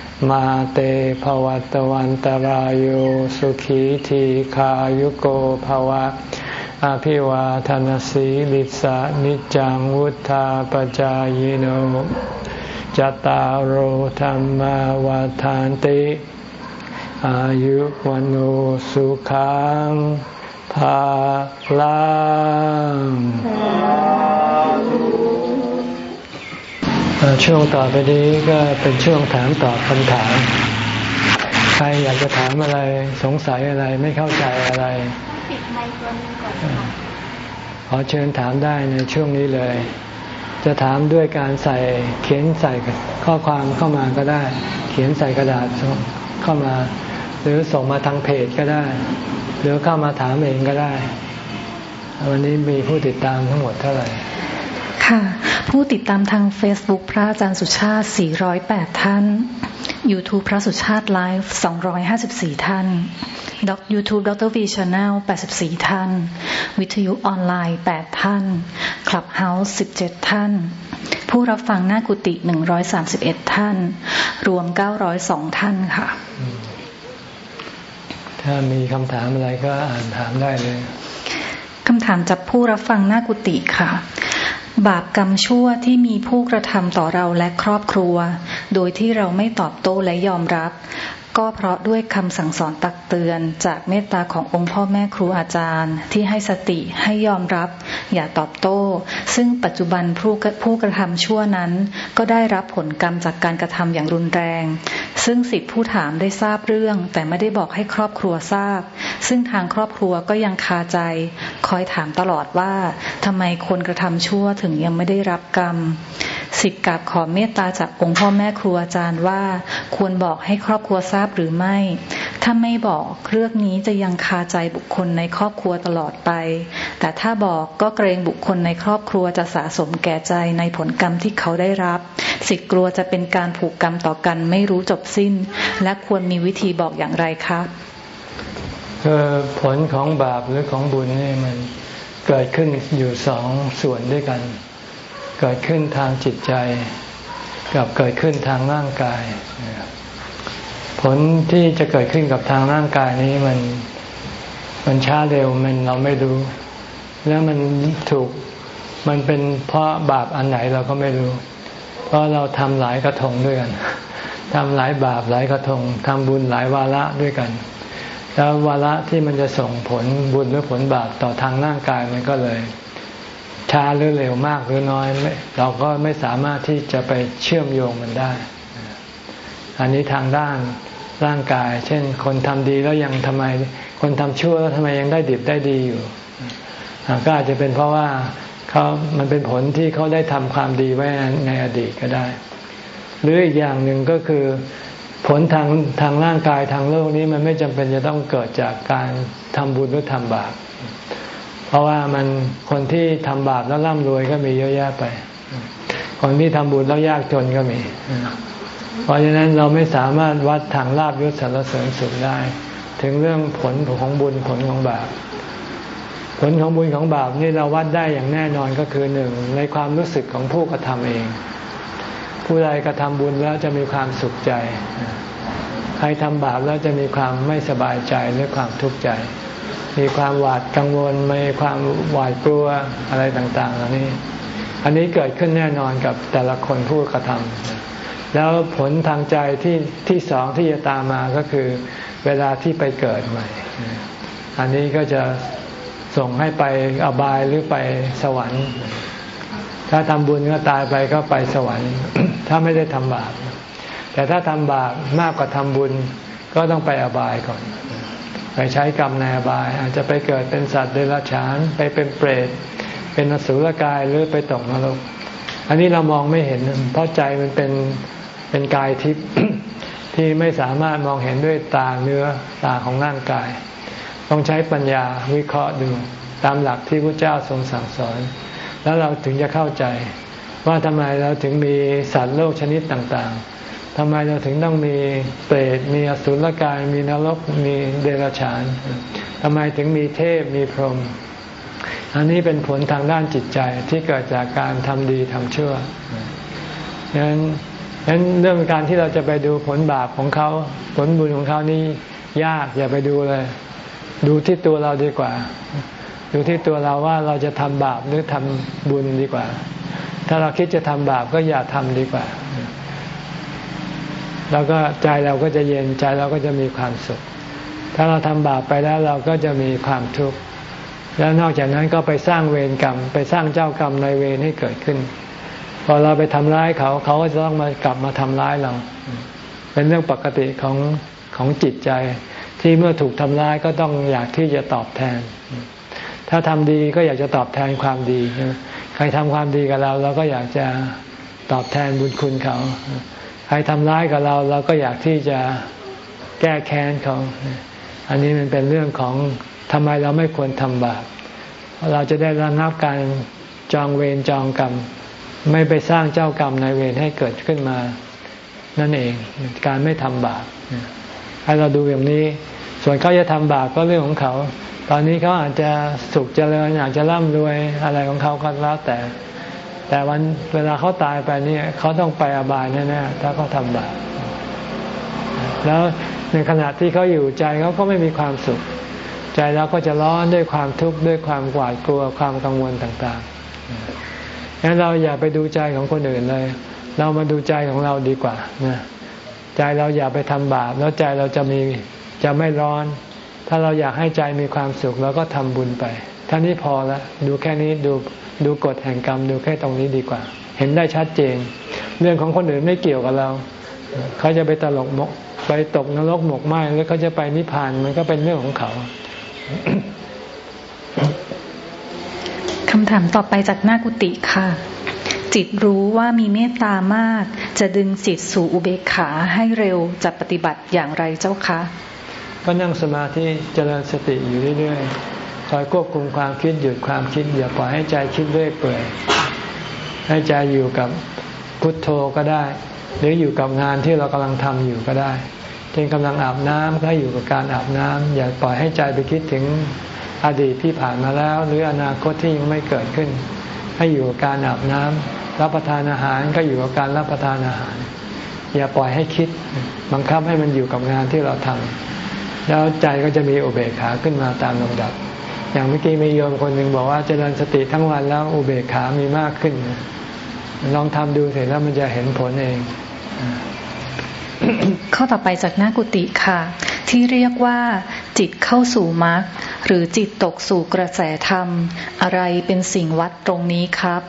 มาเตภวัตวันตารโยสุขีทีขายุโกภวะ อภิวาทานสีลิสานิจังวุธาปจายโนจตารโหธรรมวาทานติ อายุวันโอสุขังภาลัง ช่วงต่อไปนี้ก็เป็นช่วงถามตอบคำถาม ใครอยากจะถามอะไรสงสัยอะไรไม่เข้าใจอะไร ขอเชิญถามได้ในช่วงนี้เลย จะถามด้วยการใส่เขียนใส่ข้อความเข้ามาก็ได้ เขียนใส่กระดาษเข้ามา หรือส่งมาทางเพจก็ได้ หรือเข้ามาถามเองก็ได้ วันนี้มีผู้ติดตามทั้งหมดเท่าไหร่ ค่ะ ผู้ติดตามทาง Facebook พระอาจารย์สุชาติ 408 ท่าน YouTube พระสุชาติไลฟ์254 ท่านดร.วี channel 84 ท่าน วิทยุออนไลน์ 8 ท่าน Clubhouse 17 ท่าน ผู้รับฟังหน้ากุฏิ 131 ท่าน รวม 902 ท่านค่ะ ถ้ามีคำถามอะไรก็อ่านถามได้เลยคำถามจากผู้รับฟังหน้ากุฏิค่ะ บาปกรรมชั่วที่มีผู้กระทำต่อเราและครอบครัว โดยที่เราไม่ตอบโต้และยอมรับ ก็เพราะด้วยคำสั่งสอนตักเตือนจากเมตตาขององค์พ่อแม่ครูอาจารย์ ที่ให้สติให้ยอมรับ อย่าตอบโต้ ซึ่งปัจจุบันผู้ผู้กระทำชั่วนั้น ก็ได้รับผลกรรมจากการกระทำอย่างรุนแรง ซึ่งสิทธิผู้ถามได้ทราบเรื่อง แต่ไม่ได้บอกให้ครอบครัวทราบ ซึ่งทางครอบครัวก็ยังคาใจ คอยถามตลอดว่าทำไมคนกระทำชั่วถึงยังไม่ได้รับกรรม สิทธิ์กับขอเมตตาจากองค์พ่อแม่ครูอาจารย์ว่า ควรบอกให้ครอบครัวทราบหรือไม่ ถ้าไม่บอกเรื่องนี้จะยังคาใจบุคคลในครอบครัวตลอดไป แต่ถ้าบอกก็เกรงบุคคลในครอบครัวจะสะสมแก่ใจในผลกรรมที่เขาได้รับ สิทธิ์กลัวจะเป็นการผูกกรรมต่อกันไม่รู้จบสิ้น และควรมีวิธีบอกอย่างไรครับผลของบาปหรือของบุญนี่มันเกิดขึ้นอยู่สองส่วนด้วยกัน เกิดขึ้นทางจิตใจ กับเกิดขึ้นทางร่างกาย ผลที่จะเกิดขึ้นกับทางร่างกายนี้มันมันช้าเร็วมันเราไม่รู้ แล้วมันถูกมันเป็นเพราะบาปอันไหนเราก็ไม่รู้ เพราะเราทำหลายกระทงด้วยกันทำหลายบาปหลายกระทงทำบุญหลายวาระด้วยกัน แล้ววาระที่มันจะส่งผลบุญหรือผลบาปต่อทางร่างกายมันก็เลย ช้าหรือเร็วมากหรือน้อย เราก็ไม่สามารถที่จะไปเชื่อมโยงมันได้ อันนี้ทางด้านร่างกาย เช่น คนทำดีแล้วยังทำไม คนทำชั่วแล้วทำไมยังได้ดิบได้ดีอยู่ก็อาจจะเป็นเพราะว่าเขามันเป็นผลที่เขาได้ทำความดีไว้ในอดีตก็ได้ หรืออีกอย่างหนึ่งก็คือ ผลทางทางร่างกายทางโลกนี้มันไม่จำเป็นจะต้องเกิดจากการทำบุญหรือทำบาป เพราะว่ามันคนที่ทำบาปแล้วร่ำรวยก็มีเยอะแยะไป คนที่ทำบุญแล้วยากจนก็มี เพราะฉะนั้นเราไม่สามารถวัดทางลาบยศสารเสริญสุขได้ ถึงเรื่องผลของบุญผลของบาปผลของบุญของบาปนี่เราวัดได้อย่างแน่นอนก็คือหนึ่งในความรู้สึกของผู้กระทำเอง ผู้ใดกระทำบุญแล้วจะมีความสุขใจ ใครทำบาปแล้วจะมีความไม่สบายใจหรือความทุกข์ใจ มีความหวาดกังวลมีความหวาดกลัวอะไรต่างๆเหล่านี้ อันนี้เกิดขึ้นแน่นอนกับแต่ละคนผู้กระทำแล้วผลทางใจที่ที่สองที่จะตามมาก็คือ เวลาที่ไปเกิดใหม่ อันนี้ก็จะส่งให้ไปอบายหรือไปสวรรค์ ถ้าทำบุญก็ตายไปก็ไปสวรรค์ ถ้าไม่ได้ทำบาปแต่ถ้าทำบาปมากกว่าทำบุญก็ต้องไปอบายก่อน ไปใช้กรรมในอบาย อาจจะไปเกิดเป็นสัตว์เดรัจฉานไปเป็นเปรต เป็นนสุรกายหรือไปตกนรก อันนี้เรามองไม่เห็น เพราะใจมันเป็นเป็นกายทิพย์ที่ไม่สามารถมองเห็นด้วยตาเนื้อตาของร่างกาย ต้องใช้ปัญญาวิเคราะห์ดูตามหลักที่พระเจ้าทรงสั่งสอน แล้วเราถึงจะเข้าใจ ว่าทำไมเราถึงมีสัตว์โลกชนิดต่างๆ ทำไมเราถึงต้องมีเปรตมีอสุรกาย มีนรกมีเดรัจฉานทำไมถึงมีเทพมีพรหมอันนี้เป็นผลทางด้านจิตใจที่เกิดจากการทำดีทำชั่วดังนั้นเรื่องการที่เราจะไปดูผลบาปของเขาผลบุญของเขานี่ยากอย่าไปดูเลย ดูที่ตัวเราดีกว่า ดูที่ตัวเราว่าเราจะทำบาปหรือทำบุญดีกว่า ถ้าเราคิดจะทำบาปก็อย่าทำดีกว่า แล้วก็ใจเราก็จะเย็นใจเราก็จะมีความสุข ถ้าเราทำบาปไปแล้วเราก็จะมีความทุกข์แล้วนอกจากนั้นก็ไปสร้างเวรกรรม ไปสร้างเจ้ากรรมในเวรให้เกิดขึ้น พอเราไปทำร้ายเขา เขาก็จะต้องมากลับมาทำร้ายเรา เป็นเรื่องปกติของของจิตใจ ที่เมื่อถูกทำร้ายก็ต้องอยากที่จะตอบแทน ถ้าทำดีก็อยากจะตอบแทนความดี ใครทำความดีกับเราเราก็อยากจะตอบแทนบุญคุณเขา ครทำร้ายกับเราเราก็อยากที่จะแก้แค้นเขาอันนี้มันเป็นเรื่องของทำไมเราไม่ควรทำบาปเราจะได้ระงับการจองเวรจองกรรม ไม่ไปสร้างเจ้ากรรมในเวรให้เกิดขึ้นมา นั่นเองการไม่ทำบาปให้เราดูอย่างนี้ ส่วนเขาจะทำบาปก็เรื่องของเขา ตอนนี้เขาอาจจะสุขเจริญอาจจะร่ำรวยอะไรของเขาก็แล้วแต่ แต่วันเวลาเขาตายไปนี่เขาต้องไปอบายแน่ๆถ้าเขาทำบาปแล้วในขณะที่เขาอยู่ใจเขาก็ไม่มีความสุข ใจเราก็จะร้อนด้วยความทุกข์ด้วยความหวาดกลัวความกังวลต่างๆงั้นเราอย่าไปดูใจของคนอื่นเลย เรามาดูใจของเราดีกว่านะใจเราอย่าไปทำบาปแล้วใจเราจะมีจะไม่ร้อน ถ้าเราอยากให้ใจมีความสุขเราก็ทำบุญไปท่านี้พอล้วดูแค่นี้ดู ดูกฎแห่งกรรมดูแค่ตรงนี้ดีกว่า เห็นได้ชัดเจน เรื่องของคนอื่นไม่เกี่ยวกับเรา เขาจะไปตลกมก ไปตกนรกหมกไหมหรือเขาจะไปนิพพานมันก็เป็นเรื่องของเขาคำถามต่อไปจากหน้ากุฏิค่ะ จิตรู้ว่ามีเมตตามาก จะดึงจิตสู่อุเบกขาให้เร็วจะปฏิบัติอย่างไรเจ้าคะก็นั่งสมาธิเจริญสติอยู่เรื่อยๆ คอยควบคุมความคิดหยุดความคิดอย่าปล่อยให้ใจคิดเรื่อยเปื่อยให้ใจอยู่กับพุทโธก็ได้ หรืออยู่กับงานที่เรากำลังทำอยู่ก็ได้เช่นกำลังอาบน้ำก็อยู่กับการอาบน้ำอย่าปล่อยให้ใจไปคิดถึงอดีตที่ผ่านมาแล้ว หรืออนาคตที่ยังไม่เกิดขึ้น ให้อยู่กับการอาบน้ำรับประทานอาหารก็อยู่กับการรับประทานอาหาร อย่าปล่อยให้คิดบังคับให้มันอยู่กับงานที่เราทำแล้วใจก็จะมีอุเบกขาขึ้นมาตามลำดับ อย่างเมื่อกี้มีโยมคนหนึ่งบอกว่าเจริญสติทั้งวันแล้วอุเบกขามีมากขึ้น ลองทำดูเสร็จแล้วมันจะเห็นผลเอง ข้อต่อไปจากหน้ากุฏิค่ะ ที่เรียกว่า จิตเข้าสู่มรรคหรือจิตตกสู่กระแสธรรม อะไรเป็นสิ่งวัดตรงนี้ครับ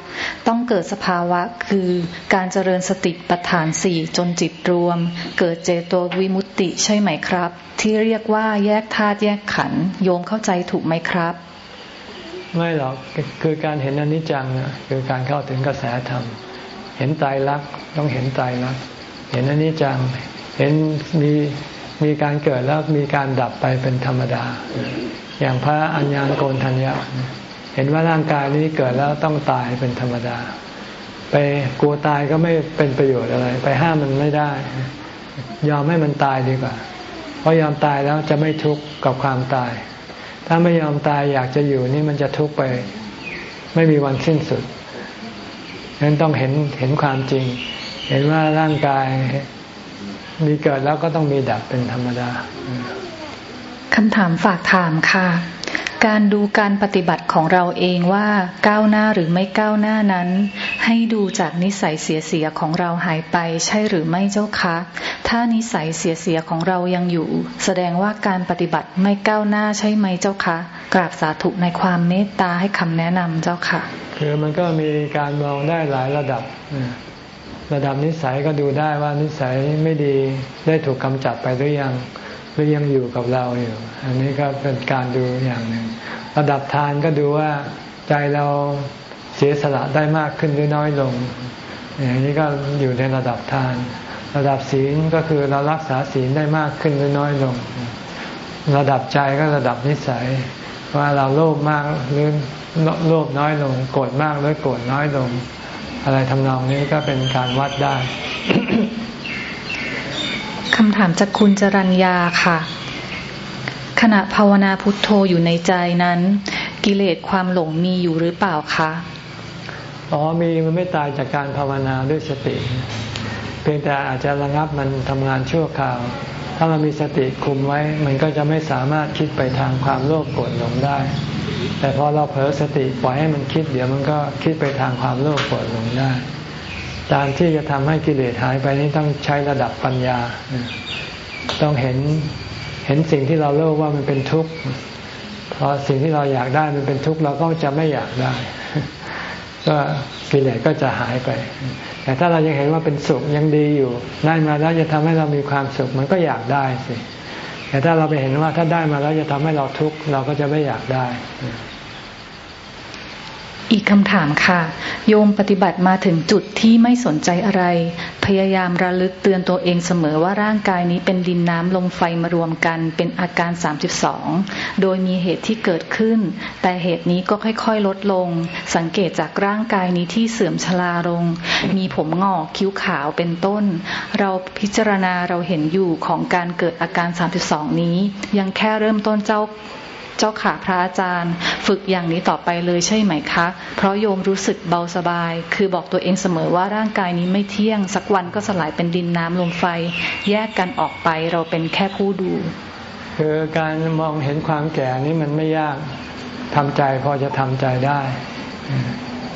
ต้องเกิดสภาวะคือการเจริญสติปัฏฐานสี่จนจิตรวม เกิดเจโตวิมุตติใช่ไหมครับ ที่เรียกว่าแยกธาตุแยกขันโยมเข้าใจถูกไหมครับ ไม่หรอกคือการเห็นอนิจจังคือการเข้าถึงกระแสธรรม เห็นตายรักต้องเห็นตายรักเห็นอนิจจังเห็นมี มีการเกิดแล้วมีการดับไปเป็นธรรมดา อย่างพระอัญญาโกนทัญญาเห็นว่าร่างกายนี้เกิดแล้วต้องตายเป็นธรรมดา ไปกลัวตายก็ไม่เป็นประโยชน์อะไร ไปห้ามมันไม่ได้ ยอมให้มันตายดีกว่า เพราะยอมตายแล้วจะไม่ทุกข์กับความตาย ถ้าไม่ยอมตายอยากจะอยู่นี่มันจะทุกข์ไป ไม่มีวันสิ้นสุดนั้นต้องเห็นเห็นความจริง เห็นว่าร่างกาย มีเกิดแล้วก็ต้องมีดับเป็นธรรมดาคำถามฝากถามค่ะ การดูการปฏิบัติของเราเองว่าก้าวหน้าหรือไม่ก้าวหน้านั้น ให้ดูจากนิสัยเสียๆของเราหายไปใช่หรือไม่เจ้าคะ ถ้านิสัยเสียๆของเรายังอยู่ แสดงว่าการปฏิบัติไม่ก้าวหน้าใช่ไหมเจ้าคะ กราบสาธุในความเมตตาให้คำแนะนำเจ้าค่ะ คือมันก็มีการมองได้หลายระดับ ระดับนิสัยก็ดูได้ว่านิสัยไม่ดีได้ถูกกำจัดไปหรือยังหรือยังอยู่กับเราอยู่ อันนี้ก็เป็นการดูอย่างหนึ่ง ระดับทานก็ดูว่าใจเราเสียสละได้มากขึ้นหรือน้อยลง อย่างนี้ก็อยู่ในระดับทาน ระดับศีลก็คือเรารักษาศีลได้มากขึ้นหรือน้อยลง ระดับใจก็ระดับนิสัย ว่าเราโลภมากหรือโลภน้อยลง โกรธมากหรือโกรธน้อยลง อะไรทำนองนี้ก็เป็นการวัดได้คำถามจากคุณจรัญญาค่ะ ขณะภาวนาพุทโธอยู่ในใจนั้น กิเลสความหลงมีอยู่หรือเปล่าคะอ๋อมีมันไม่ตายจากการภาวนาด้วยสติ เพียงแต่อาจจะระงับมันทำงานชั่วคราว ถ้าเรามีสติคุมไว้ มันก็จะไม่สามารถคิดไปทางความโลภโกรธหลงได้ แต่พอเราเผลอสติปล่อยให้มันคิด เดี๋ยวมันก็คิดไปทางความโลภโกรธหลงได้ การที่จะทำให้กิเลสหายไปนี้ต้องใช้ระดับปัญญา ต้องเห็นเห็นสิ่งที่เราโลภว่ามันเป็นทุกข์พอสิ่งที่เราอยากได้มันเป็นทุกข์เราก็จะไม่อยากได้ ก็กิเลสก็จะหายไป แต่ถ้าเรายังเห็นว่าเป็นสุขยังดีอยู่ ได้มาแล้วจะทำให้เรามีความสุขมันก็อยากได้สิ แต่ถ้าเราไปเห็นว่าถ้าได้มาแล้วจะทำให้เราทุกข์เราก็จะไม่อยากได้ อีกคำถามค่ะ โยมปฏิบัติมาถึงจุดที่ไม่สนใจอะไร พยายามระลึกเตือนตัวเองเสมอว่าร่างกายนี้เป็นดินน้ำลมไฟมารวมกันเป็นอาการ 32 โดยมีเหตุที่เกิดขึ้น แต่เหตุนี้ก็ค่อยๆ ลดลง สังเกตจากร่างกายนี้ที่เสื่อมชราลง มีผมงอกคิ้วขาวเป็นต้น เราพิจารณาเราเห็นอยู่ของการเกิดอาการ 32 นี้ ยังแค่เริ่มต้นเจ้า เจ้าค่ะพระอาจารย์ ฝึกอย่างนี้ต่อไปเลยใช่ไหมคะ เพราะโยมรู้สึกเบาสบาย คือบอกตัวเองเสมอว่าร่างกายนี้ไม่เที่ยง สักวันก็สลายเป็นดินน้ำลมไฟ แยกกันออกไปเราเป็นแค่ผู้ดู คือการมองเห็นความแก่นี้มันไม่ยากทำใจพอจะทำใจได้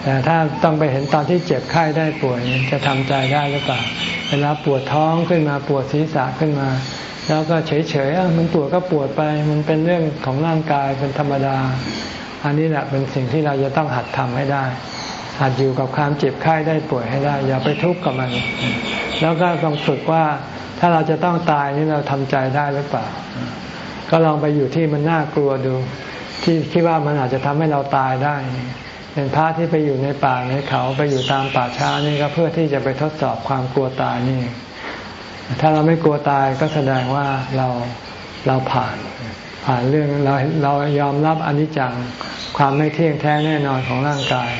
แต่ถ้าต้องไปเห็นตอนที่เจ็บไข้ได้ป่วยจะทำใจได้หรือเปล่า เวลาปวดท้องขึ้นมาปวดศีรษะขึ้นมา แล้วก็เฉยๆมันปวดก็ปวดไป มันเป็นเรื่องของร่างกายเป็นธรรมดา อันนี้แหละเป็นสิ่งที่เราจะต้องหัดทำให้ได้ หัดอยู่กับความเจ็บไข้ได้ป่วยให้ได้ อย่าไปทุกข์กับมัน แล้วก็ต้องฝึกว่าถ้าเราจะต้องตายนี่เราทำใจได้หรือเปล่า ก็ลองไปอยู่ที่มันน่ากลัวดู ที่คิดว่ามันอาจจะทำให้เราตายได้ เป็นพระที่ไปอยู่ในป่าในเขาไปอยู่ตามป่าช้านี่ก็เพื่อที่จะไปทดสอบความกลัวตายนี่ ถ้าเราไม่กลัวตายก็แสดงว่าเราเราผ่าน ผ่านเรื่องเราเรายอมรับอนิจจังความไม่เที่ยงแท้แน่นอนของร่างกาย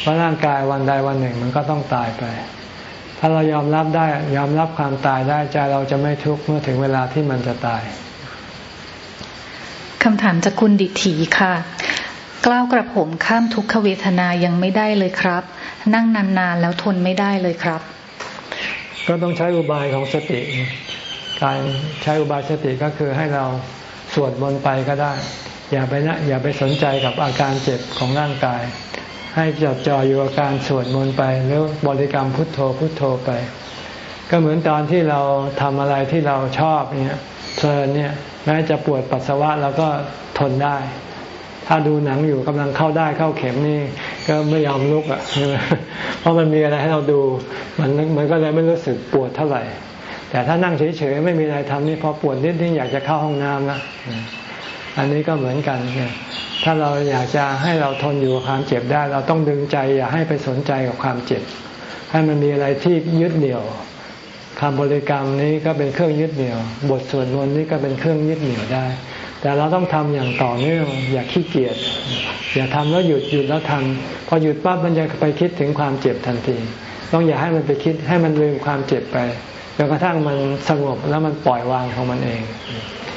เพราะร่างกายวันใดวันหนึ่งมันก็ต้องตายไป ถ้าเรายอมรับได้ยอมรับความตายได้ใจเราจะไม่ทุกข์เมื่อถึงเวลาที่มันจะตายคำถามจากคุณดิถีค่ะ กล้าวกระผมข้ามทุกขเวทนายังไม่ได้เลยครับ นั่งนานๆแล้วทนไม่ได้เลยครับ ก็ต้องใช้อุบายของสติ การใช้อุบายสติก็คือให้เราสวดมนต์ไปก็ได้ อย่าไปนะอย่าไปสนใจกับอาการเจ็บของร่างกาย ให้จดจ่ออยู่กับการสวดมนต์ไปหรือบริกรรมพุทโธพุทโธไป ก็เหมือนตอนที่เราทำอะไรที่เราชอบเนี่ยเพลินเนี่ยแม้จะปวดปัสสาวะเราก็ทนได้ ถ้าดูหนังอยู่กำลังเข้าได้เข้าเข็มนี่ก็ไม่ยอมลุกอะเพราะมันมีอะไรให้เราดูมันมันก็เลยไม่รู้สึกปวดเท่าไหร่ แต่ถ้านั่งเฉยๆไม่มีอะไรทำนี่พอปวดนิดนึงอยากจะเข้าห้องน้ำนะอันนี้ก็เหมือนกันเนี่ยถ้าเราอยากจะให้เราทนอยู่กับความเจ็บได้ เราต้องดึงใจอย่าให้ไปสนใจกับความเจ็บ ให้มันมีอะไรที่ยึดเหนี่ยวคำบริกรรมนี้ก็เป็นเครื่องยึดเหนี่ยว บทสวดมนต์นี้ก็เป็นเครื่องยึดเหนี่ยวได้ แต่เราต้องทำอย่างต่อเนื่องอย่าขี้เกียจอย่าทำแล้วหยุดหยุดแล้วทำพอหยุดปั๊บมันจะไปคิดถึงความเจ็บทันที ต้องอย่าให้มันไปคิดให้มันลืมความเจ็บไปจนกระทั่งมันสงบแล้วมันปล่อยวางของมันเอง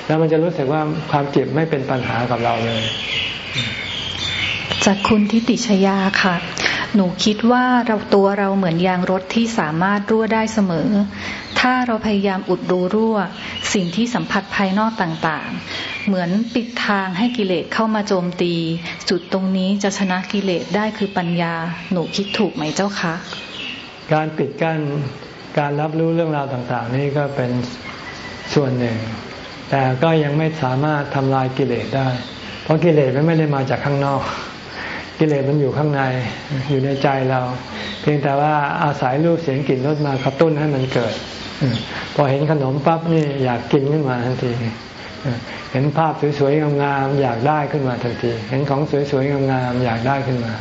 แล้วมันจะรู้สึกว่าความเจ็บไม่เป็นปัญหากับเราเลย จากคุณทิติชยาค่ะ หนูคิดว่าเราตัวเราเหมือนยางรถที่สามารถรั่วได้เสมอ ถ้าเราพยายามอุดรูรั่ว สิ่งที่สัมผัสภายนอกต่างๆ เหมือนปิดทางให้กิเลสเข้ามาโจมตี จุดตรงนี้จะชนะกิเลสได้คือปัญญา หนูคิดถูกไหมเจ้าคะ การปิดกั้นการรับรู้เรื่องราวต่างๆ นี่ก็เป็นส่วนหนึ่ง แต่ก็ยังไม่สามารถทำลายกิเลสได้ เพราะกิเลสมันไม่ได้มาจากข้างนอก กิเลสมันอยู่ข้างในอยู่ในใจเรา เพียงแต่ว่าอาศัยรูปเสียงกลิ่นรสมากระตุ้นให้มันเกิด พอเห็นขนมปั๊บนี่อยากกินขึ้นมาทันทีเห็นภาพสวยๆงามๆอยากได้ขึ้นมาทันที เห็นของสวยๆงามๆอยากได้ขึ้นมา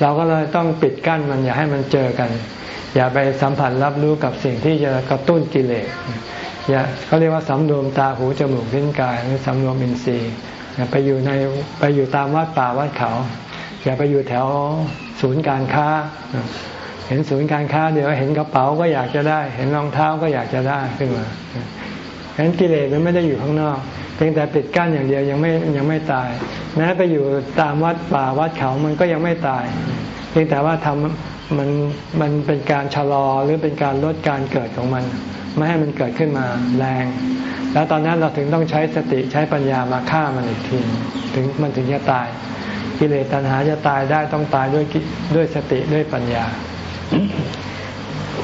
เราก็เลยต้องปิดกั้นมันอย่าให้มันเจอกัน อย่าไปสัมผัสรับรู้กับสิ่งที่จะกระตุ้นกิเลสอย่าเขาเรียกว่าสำรวมตาหูจมูกลิ้นกายหรือสำรวมอินทรีย์ไปอยู่ในไปอยู่ตามวัดป่าวัดเขา อย่าไปอยู่แถวศูนย์การค้า เห็นศูนย์การค้าเดี๋ยวเห็นกระเป๋าก็อยากจะได้ เห็นรองเท้าก็อยากจะได้ขึ้นมาเห็นกิเลสมันไม่ได้อยู่ข้างนอก เพียงแต่ปิดกั้นอย่างเดียวยังไม่ยังไม่ตาย แม้ไปอยู่ตามวัดป่าวัดเขามันก็ยังไม่ตาย เพียงแต่ว่าทำมันมันเป็นการชะลอหรือเป็นการลดการเกิดของมัน ไม่ให้มันเกิดขึ้นมาแรง แล้วตอนนั้นเราถึงต้องใช้สติใช้ปัญญามาฆ่ามันอีกที ถึงมันถึงจะตาย กิเลสตัณหาจะตายได้ต้องตายด้วยด้วยสติด้วยปัญญา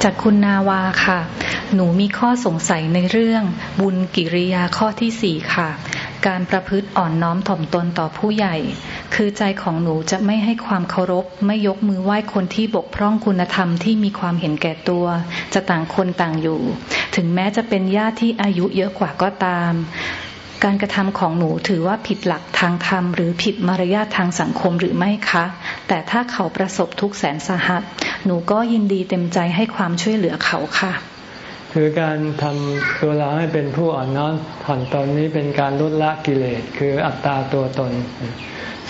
จากคุณนาวาค่ะ หนูมีข้อสงสัยในเรื่องบุญกิริยาข้อที่สี่ค่ะ การประพฤติอ่อนน้อมถ่อมตนต่อผู้ใหญ่ คือใจของหนูจะไม่ให้ความเคารพ ไม่ยกมือไหว้คนที่บกพร่องคุณธรรมที่มีความเห็นแก่ตัว จะต่างคนต่างอยู่ ถึงแม้จะเป็นญาติที่อายุเยอะกว่าก็ตาม การกระทำของหนูถือว่าผิดหลักทางธรรมหรือผิดมารยาททางสังคมหรือไม่คะ แต่ถ้าเขาประสบทุกแสนสาหัส หนูก็ยินดีเต็มใจให้ความช่วยเหลือเขาค่ะ คือการทำตัวเราให้เป็นผู้อ่อนน้อมผ่อนตนนี้เป็นการลดละกิเลสคืออัตตาตัวตน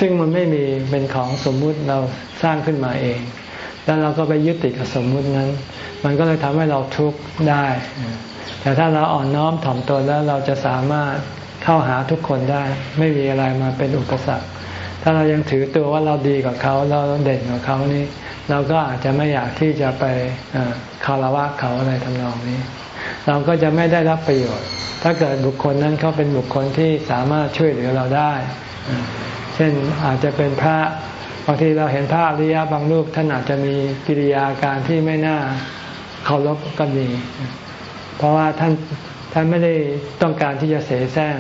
ซึ่งมันไม่มีเป็นของสมมุติเราสร้างขึ้นมาเองแล้วเราก็ไปยึดติดกับสมมุตินั้น มันก็เลยทำให้เราทุกข์ได้ แต่ถ้าเราอ่อนน้อมถ่อมตนแล้วเราจะสามารถ เข้าหาทุกคนได้ ไม่มีอะไรมาเป็นอุปสรรค ถ้าเรายังถือตัวว่าเราดีกว่าเขาเราเด่นกว่าเขานี่ เราก็อาจจะไม่อยากที่จะไปคารวะเขาอะไรทำนองนี้ เราก็จะไม่ได้รับประโยชน์ ถ้าเกิดบุคคลนั้นเขาเป็นบุคคลที่สามารถช่วยเหลือเราได้ เช่นอาจจะเป็นพระบางทีเราเห็นพระอริยะบางรูปท่านอาจจะมีกิริยาการที่ไม่น่าเคารพก็มี เพราะว่าท่าน ท่านไม่ได้ต้องการที่จะเสแสร้ง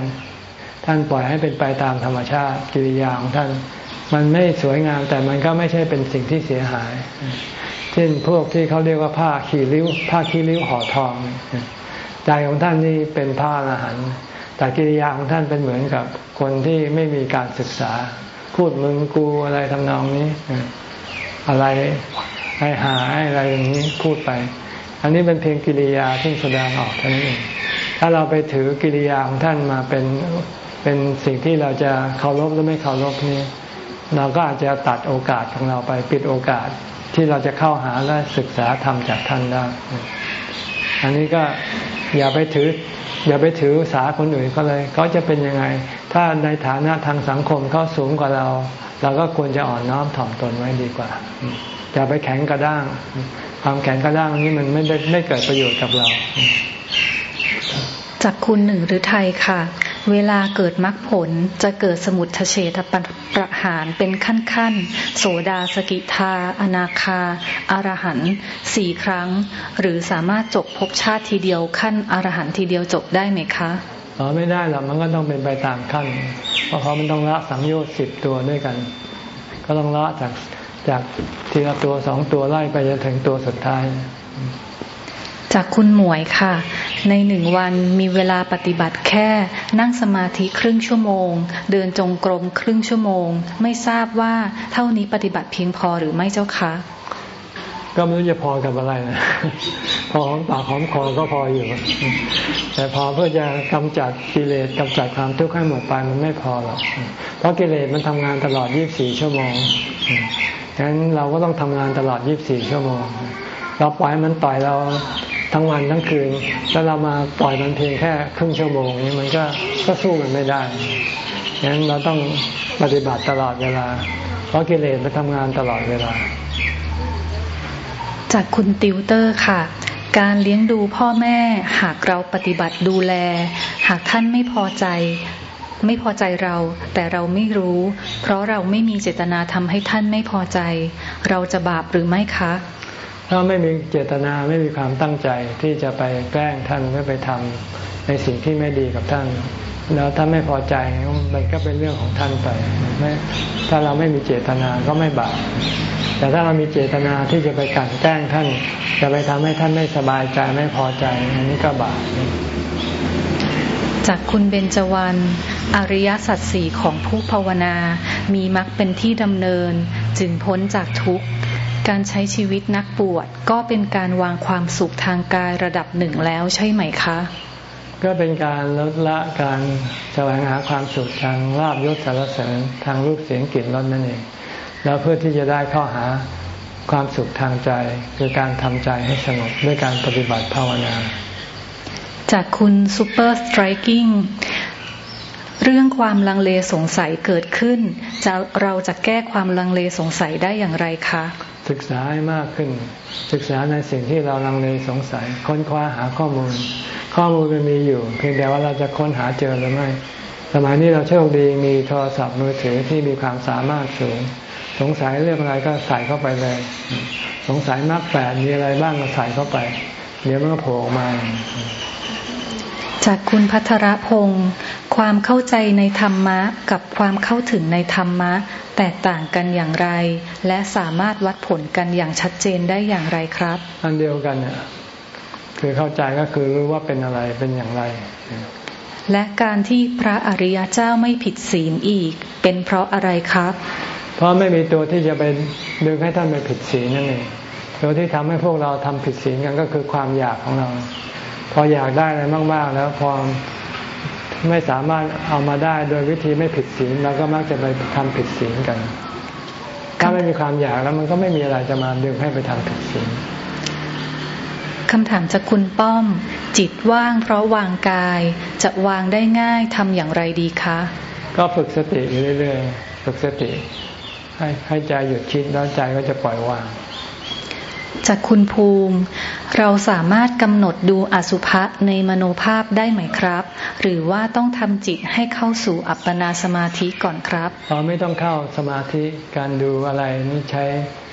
ท่านปล่อยให้เป็นไปตามธรรมชาติกิริยาของท่าน มันไม่สวยงามแต่มันก็ไม่ใช่เป็นสิ่งที่เสียหาย เช่นพวกที่เขาเรียกว่าผ้าขี้ริ้ว ผ้าขี้ริ้วห่อทองใจของท่านนี่เป็นผ้าอาหารแต่กิริยาของท่านเป็นเหมือนกับคนที่ไม่มีการศึกษา พูดมึงกูอะไรทำนองนี้ อะไรไอหาอะไรอย่างนี้พูดไป อันนี้เป็นเพียงกิริยาที่แสดงออกเท่านั้นเอง ถ้าเราไปถือกิริยาของท่านมาเป็นเป็นสิ่งที่เราจะเคารพหรือไม่เคารพนี่เราก็อาจจะตัดโอกาสของเราไปปิดโอกาสที่เราจะเข้าหาและศึกษาธรรมจากท่านได้ อันนี้ก็อย่าไปถือ อย่าไปถือสาคนอื่นก็เลยเขาจะเป็นยังไง ถ้าในฐานะทางสังคมเขาสูงกว่าเรา เราก็ควรจะอ่อนน้อมถ่อมตนไว้ดีกว่า อย่าไปแข็งกระด้าง ความแข็งกระด้างนี้มันไม่ได้ไม่เกิดประโยชน์กับเรา จากคุณหนึ่งหรือไทยค่ะ เวลาเกิดมรรคผลจะเกิดสมุทเฉทประหารเป็นขั้นขั้นโสดาสกิทา อนาคาอารหันสี่ครั้ง หรือสามารถจบภพชาติทีเดียวขั้นอรหันทีเดียวจบได้ไหมคะอ๋อไม่ได้หรอกมันก็ต้องเป็นไปตามขั้น เพราะเขามันต้องละสังโยชน์สิบตัวด้วยกัน ก็ต้องละจากจากทีละตัวสองตัวไล่ไปจนถึงตัวสุดท้ายจากคุณหมวยค่ะ ในหนึ่งวันมีเวลาปฏิบัติแค่ นั่งสมาธิครึ่งชั่วโมง เดินจงกรมครึ่งชั่วโมง ไม่ทราบว่าเท่านี้ปฏิบัติเพียงพอหรือไม่เจ้าคะก็ไม่รู้จะพอกับอะไรนะพอหอมปากหอมคอก็พออยู่ แต่พอเพื่อจะกำจัดกิเลสกำจัดความทุกข์ให้หมดไปมันไม่พอหรอกเพราะกิเลสมันทำงานตลอด 24 ชั่วโมงฉะนั้นเราก็ต้องทำงานตลอด 24 ชั่วโมงเราปล่อยมันต่อยเรา ทั้งวันทั้งคืน แล้วเรามาปล่อยมันเพียงแค่ครึ่งชั่วโมงนี้มันก็ก็สู้มันไม่ได้งั้นเราต้องปฏิบัติตลอดเวลา เพราะกิเลสมันทำงานตลอดเวลา จากคุณติวเตอร์ค่ะ การเลี้ยงดูพ่อแม่หากเราปฏิบัติดูแล หากท่านไม่พอใจไม่พอใจเรา แต่เราไม่รู้ เพราะเราไม่มีเจตนาทำให้ท่านไม่พอใจ เราจะบาปหรือไม่คะ ถ้าไม่มีเจตนาไม่มีความตั้งใจที่จะไปแกล้งท่านไม่ไปทำในสิ่งที่ไม่ดีกับท่าน แล้วถ้าไม่พอใจมันก็เป็นเรื่องของท่านไปถ้าเราไม่มีเจตนาก็ไม่บาปแต่ถ้าเรามีเจตนาที่จะไปกันแกล้งท่าน จะไปทำให้ท่านไม่สบายใจไม่พอใจอันนี้ก็บาปจากคุณเบญจวรรณอริยสัจสี่ของผู้ภาวนา มีมรรคเป็นที่ดำเนิน จึงพ้นจากทุกข์ การใช้ชีวิตนักบวชก็เป็นการวางความสุขทางกายระดับหนึ่งแล้วใช่ไหมคะ ก็เป็นการลดละการแสวงหาความสุขทางลาบยศสารเสริญทางรูปเสียงกลิ่นรสนั่นเองแล้วเพื่อที่จะได้เข้าหาความสุขทางใจ คือการทำใจให้สงบด้วยการปฏิบัติภาวนา จากคุณซูเปอร์สไตรกิ้งเรื่องความลังเลสงสัยเกิดขึ้นจะเราจะแก้ความลังเลสงสัยได้อย่างไรคะ ศึกษาให้มากขึ้น ศึกษาในสิ่งที่เราลังเลสงสัย ค้นคว้าหาข้อมูล ข้อมูลมันมีอยู่ เพียงแต่ว่าเราจะค้นหาเจอหรือไม่ สมัยนี้เราโชคดีมีโทรศัพท์มือถือที่มีความสามารถสูง สงสัยเรื่องอะไรก็ใส่เข้าไปเลย สงสัยมากแปดมีอะไรบ้างก็ใส่เข้าไป เดี๋ยวมันก็โผล่ออกมาจากคุณพัทรพงศ์ ความเข้าใจในธรรมะกับความเข้าถึงในธรรมะ แตกต่างกันอย่างไร และสามารถวัดผลกันอย่างชัดเจนได้อย่างไรครับ อันเดียวกันเนี่ยคือเข้าใจก็คือรู้ว่าเป็นอะไรเป็นอย่างไร และการที่พระอริยเจ้าไม่ผิดศีลอีก เป็นเพราะอะไรครับ เพราะไม่มีตัวที่จะไปดึงให้ท่านไปผิดศีลนั่นเองตัวที่ทำให้พวกเราทำผิดศีลกันก็คือความอยากของเรา พออยากได้อะไรมากๆแล้วพอ ไม่สามารถเอามาได้โดยวิธีไม่ผิดศีลเราก็มักจะไปทำผิดศีลกัน ถ้าไม่มีความอยากแล้วมันก็ไม่มีอะไรจะมาดึงให้ไปทำผิดศีลคำถามจากคุณป้อม จิตว่างเพราะวางกาย จะวางได้ง่ายทำอย่างไรดีคะ ก็ฝึกสติอยู่เรื่อยๆฝึกสติ ให้ให้ใจหยุดคิดแล้วใจก็จะปล่อยวาง จากคุณภูมิ เราสามารถกำหนดดูอสุภะในมโนภาพได้ไหมครับ หรือว่าต้องทำจิตให้เข้าสู่อัปปนาสมาธิก่อนครับเราไม่ต้องเข้าสมาธิการดูอะไรนี่ใช้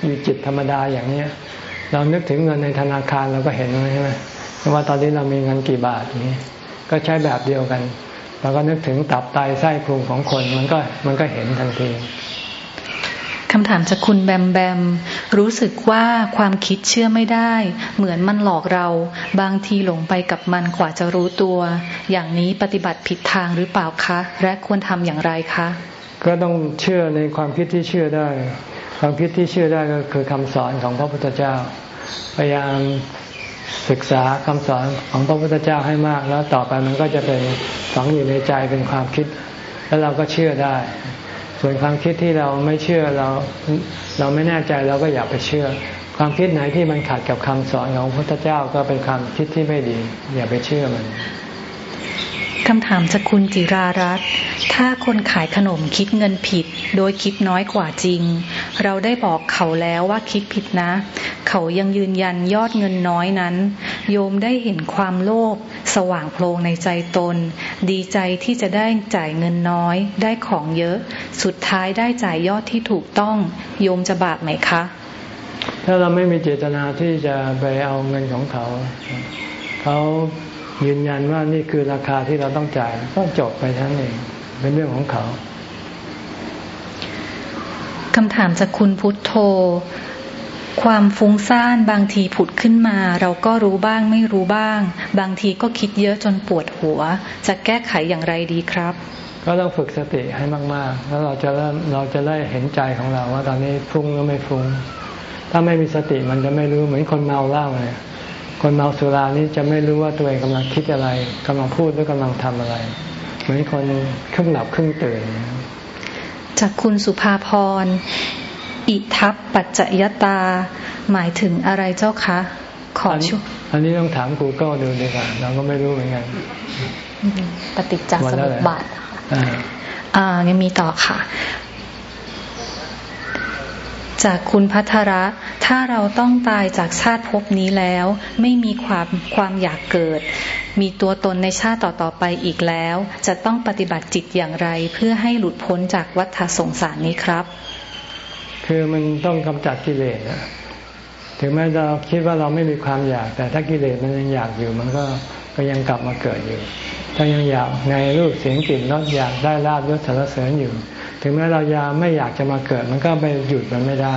อยู่จิตธรรมดาอย่างเนี้ย เรานึกถึงเงินในธนาคารเราก็เห็นใช่ไหมว่าตอนนี้เรามีเงินกี่บาทนี้ ก็ใช้แบบเดียวกันเราก็นึกถึงตับไตไส้พุงของคนมันก็มันก็เห็นทันที คำถามจากคุณแบมแบม รู้สึกว่าความคิดเชื่อไม่ได้ เหมือนมันหลอกเรา บางทีหลงไปกับมันกว่าจะรู้ตัว อย่างนี้ปฏิบัติผิดทางหรือเปล่าคะ และควรทำอย่างไรคะ ก็ต้องเชื่อในความคิดที่เชื่อได้ ความคิดที่เชื่อได้ก็คือคำสอนของพระพุทธเจ้า พยายามศึกษาคำสอนของพระพุทธเจ้าให้มาก แล้วต่อไปมันก็จะเป็นฝังอยู่ในใจเป็นความคิด แล้วเราก็เชื่อได้ ส่วนความคิดที่เราไม่เชื่อเราเราไม่แน่ใจเราก็อย่าไปเชื่อ ความคิดไหนที่มันขัดกับคำสอนของพระพุทธเจ้าก็เป็นความคิดที่ไม่ดี อย่าไปเชื่อมัน คำถามจากคุณจิรารัตน์ถ้าคนขายขนมคิดเงินผิด โดยคิดน้อยกว่าจริง เราได้บอกเขาแล้วว่าคิดผิดนะ เขายังยืนยันยอดเงินน้อยนั้น โยมได้เห็นความโลภสว่างโพลงในใจตน ดีใจที่จะได้จ่ายเงินน้อย ได้ของเยอะ สุดท้ายได้จ่ายยอดที่ถูกต้อง โยมจะบาปไหมคะ ถ้าเราไม่มีเจตนาที่จะไปเอาเงินของเขา เขา ยืนยันว่านี่คือราคาที่เราต้องจ่ายก็จบไปทั้งเอง เป็นเรื่องของเขาคำถามจากคุณพุทโธ ความฟุ้งซ่านบางทีผุดขึ้นมา เราก็รู้บ้างไม่รู้บ้าง บางทีก็คิดเยอะจนปวดหัว จะแก้ไขอย่างไรดีครับ ก็ต้องฝึกสติให้มาก ๆ แล้วเราจะเริ่มเราจะได้เห็นใจของเราว่าตอนนี้ฟุ้งหรือไม่ฟุ้ง ถ้าไม่มีสติมันจะไม่รู้เหมือนคนเมาเหล้าเลย คนเมาสุรานี้จะไม่รู้ว่าตัวเองกำลังคิดอะไรกำลังพูดหรือกำลังทำอะไร เหมือนคนครึ่งหลับครึ่งตื่น จากคุณสุภาพร อิทัปปัจจยตา หมายถึงอะไรเจ้าคะ ขอช่วยอันนี้ต้องถาม Google ดูดีกว่า เราก็ไม่รู้เหมือนกัน ปฏิจจสมุปบาทอ่ายังมีต่อค่ะ จากคุณพัทระ ถ้าเราต้องตายจากชาติภพนี้แล้ว ไม่มีความความอยากเกิด มีตัวตนในชาติต่อๆไปอีกแล้ว จะต้องปฏิบัติจิตอย่างไร เพื่อให้หลุดพ้นจากวัฏสงสารนี้ครับ คือมันต้องกำจัดกิเลสนะถึงแม้เราคิดว่าเราไม่มีความอยาก แต่ถ้ากิเลสมันยังอยากอยู่มันก็ก็ยังกลับมาเกิดอยู่ ถ้ายังอยากในรูปเสียงกลิ่นรสอยากได้ลาบยศสารเสริญอยู่ ถึงแม้เรายาไม่อยากจะมาเกิด มันก็ไปหยุดมันไม่ได้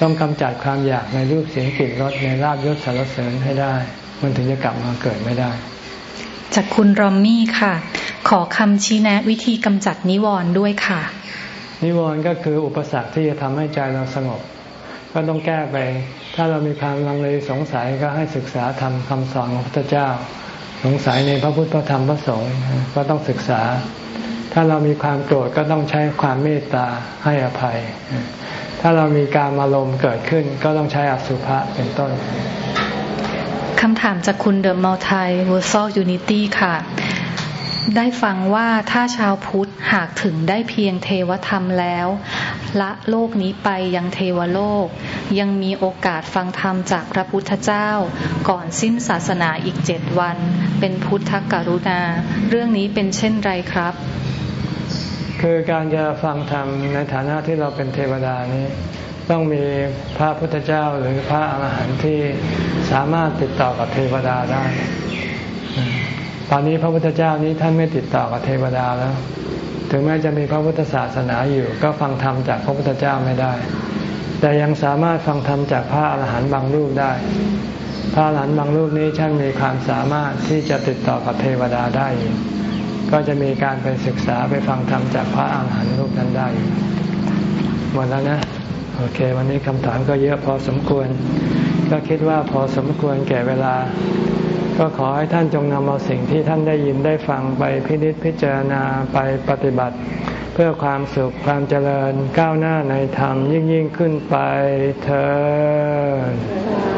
ต้องกำจัดความอยากในรูปเสียงกลิ่นรสในลาบยศสารเสริญให้ได้ มันถึงจะกลับมาเกิดไม่ได้ จากคุณรอมมี่ค่ะ ขอคำชี้แนะวิธีกำจัดนิวรณ์ด้วยค่ะ นิวรณ์ก็คืออุปสรรคที่จะทำให้ใจเราสงบ ก็ต้องแก้ไป ถ้าเรามีความลังเลสงสัยก็ให้ศึกษาทำคำสอนของพระพุทธเจ้า สงสัยในพระพุทธธรรมพระสงฆ์ก็ต้องศึกษา ถ้าเรามีความโกรธก็ต้องใช้ความเมตตาให้อภัย ถ้าเรามีการอารมณ์เกิดขึ้นก็ต้องใช้อสุภะเป็นต้นคำถามจากคุณ The Multiversal Unity ค่ะ ได้ฟังว่าถ้าชาวพุทธหากถึงได้เพียงเทวธรรมแล้ว ละโลกนี้ไปยังเทวโลก ยังมีโอกาสฟังธรรมจากพระพุทธเจ้า ก่อนสิ้นศาสนาอีกเจ็ดวัน เป็นพุทธกรุณา เรื่องนี้เป็นเช่นไรครับ คือการจะฟังธรรมในฐานะที่เราเป็นเทวดานี้ ต้องมีพระพุทธเจ้าหรือพระอาหารหันต์ที่สามารถติดต่อกับเทวดาได้ ตอนนี้พระพุทธเจ้านี้ท่านไม่ติดต่อกับเทวดาแล้ว ถึงแม้จะมีพระพุทธศาสนาอยู่ ก็ฟังธรรมจากพระพุทธเจ้าไม่ได้ แต่ยังสามารถฟังธรรมจากพระอรหันต์บางรูปได้ พระอรหันต์บางรูปนี้ท่านมีความสามารถที่จะติดต่อกับเทวดาได้ ก็จะมีการไปศึกษาไปฟังธรรมจากพระอรหันต์รูปนั้นได้หมดแล้วนะ โอเค วันนี้คำถามก็เยอะพอสมควร ก็คิดว่าพอสมควรแก่เวลา ก็ขอให้ท่านจงนำเอาสิ่งที่ท่านได้ยินได้ฟังไปพินิจพิจารณาไปปฏิบัติ เพื่อความสุขความเจริญก้าวหน้าในธรรมยิ่งยิ่งขึ้นไปเธอ